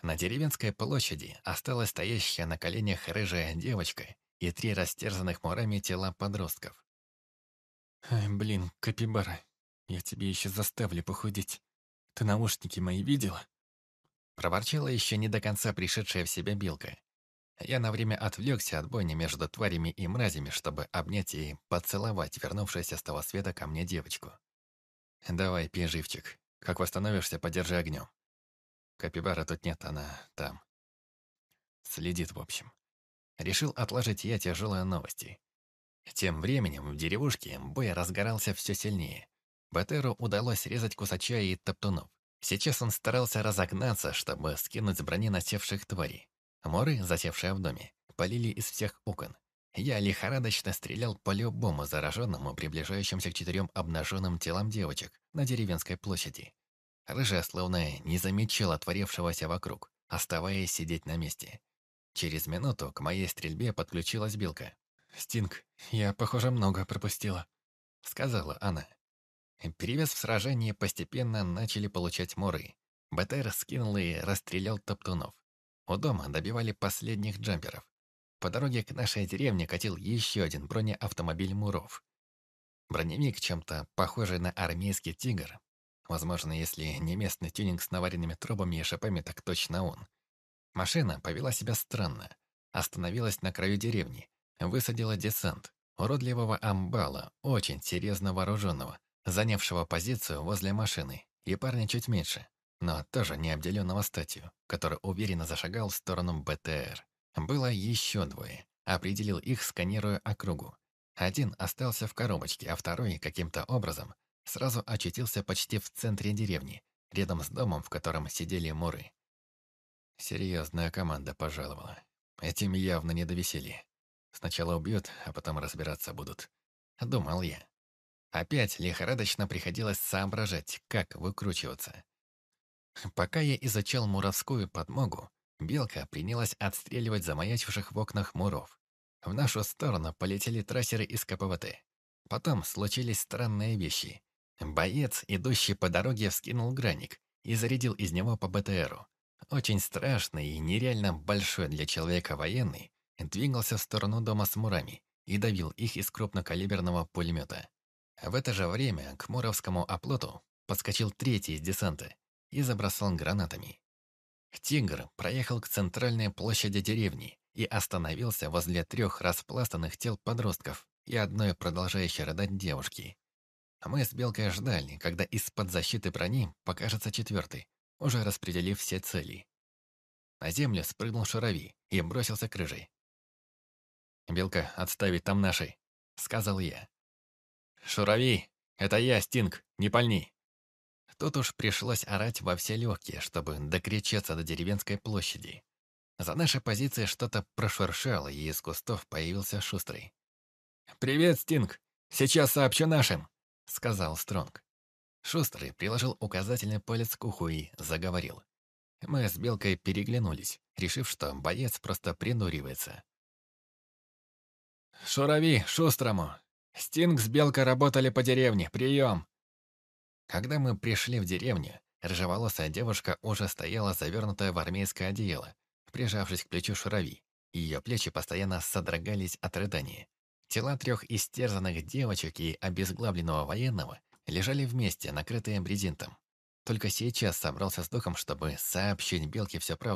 На деревенской площади осталась стоящая на коленях рыжая девочка и три растерзанных мурами тела подростков. «Ай, блин, Капибара, я тебе еще заставлю похудеть. Ты наушники мои видела?» Проворчала еще не до конца пришедшая в себя белка. Я на время отвлекся от бойни между тварями и мразями, чтобы обнять и поцеловать вернувшуюся с того света ко мне девочку. «Давай, пей живчик. Как восстановишься, подержи огнем. Капибара тут нет, она там. Следит, в общем. Решил отложить я тяжелые новости. Тем временем в деревушке бой разгорался все сильнее. Батеру удалось резать кусача и топтунов. Сейчас он старался разогнаться, чтобы скинуть с брони насевших тварей. Моры, засевшие в доме, полили из всех окон. Я лихорадочно стрелял по любому зараженному, приближающимся к четырем обнаженным телам девочек на деревенской площади. Рыжая словно не замечала творившегося вокруг, оставаясь сидеть на месте. Через минуту к моей стрельбе подключилась Билка. «Стинг, я, похоже, много пропустила», — сказала она. Перевес в сражении постепенно начали получать моры. БТР скинул и расстрелял топтунов. У дома добивали последних джамперов. По дороге к нашей деревне катил еще один бронеавтомобиль Муров. Броневик чем-то похожий на армейский «Тигр». Возможно, если не местный тюнинг с наваренными трубами и шипами, так точно он. Машина повела себя странно. Остановилась на краю деревни. Высадила десант. Уродливого амбала, очень серьезно вооруженного, занявшего позицию возле машины, и парня чуть меньше, но тоже не обделенного статью, который уверенно зашагал в сторону БТР. Было еще двое. Определил их, сканируя округу. Один остался в коробочке, а второй, каким-то образом, сразу очутился почти в центре деревни, рядом с домом, в котором сидели муры. Серьезная команда пожаловала. Этим явно не до веселья. Сначала убьют, а потом разбираться будут. Думал я. Опять лихорадочно приходилось соображать, как выкручиваться. Пока я изучал муровскую подмогу, Белка принялась отстреливать замаячивших в окнах муров. В нашу сторону полетели трассеры из КПВТ. Потом случились странные вещи. Боец, идущий по дороге, вскинул граник и зарядил из него по БТРу. Очень страшный и нереально большой для человека военный, двигался в сторону дома с мурами и давил их из крупнокалиберного пулемета. В это же время к муровскому оплоту подскочил третий из десанта и забросал гранатами. Тигр проехал к центральной площади деревни и остановился возле трех распластанных тел подростков и одной продолжающей рыдать девушки. Мы с Белкой ждали, когда из-под защиты брони покажется четвертый, уже распределив все цели. На землю спрыгнул Шурави и бросился к рыжей. «Белка, отставить там нашей», — сказал я. «Шурави, это я, Стинг, не пальни!» Тут уж пришлось орать во все легкие, чтобы докричаться до деревенской площади. За нашей позицией что-то прошуршало, и из кустов появился Шустрый. «Привет, Стинг! Сейчас сообщу нашим!» — сказал Стронг. Шустрый приложил указательный палец к уху и заговорил. Мы с Белкой переглянулись, решив, что боец просто придуривается. «Шурави, Шустрому! Стинг с Белкой работали по деревне, прием!» Когда мы пришли в деревню, рыжеволосая девушка уже стояла завернутая в армейское одеяло, прижавшись к плечу Шурави. Ее плечи постоянно содрогались от рыдания. Тела трех истерзанных девочек и обезглавленного военного лежали вместе, накрытые брезентом. Только сейчас собрался с духом, чтобы сообщить Белке всю правду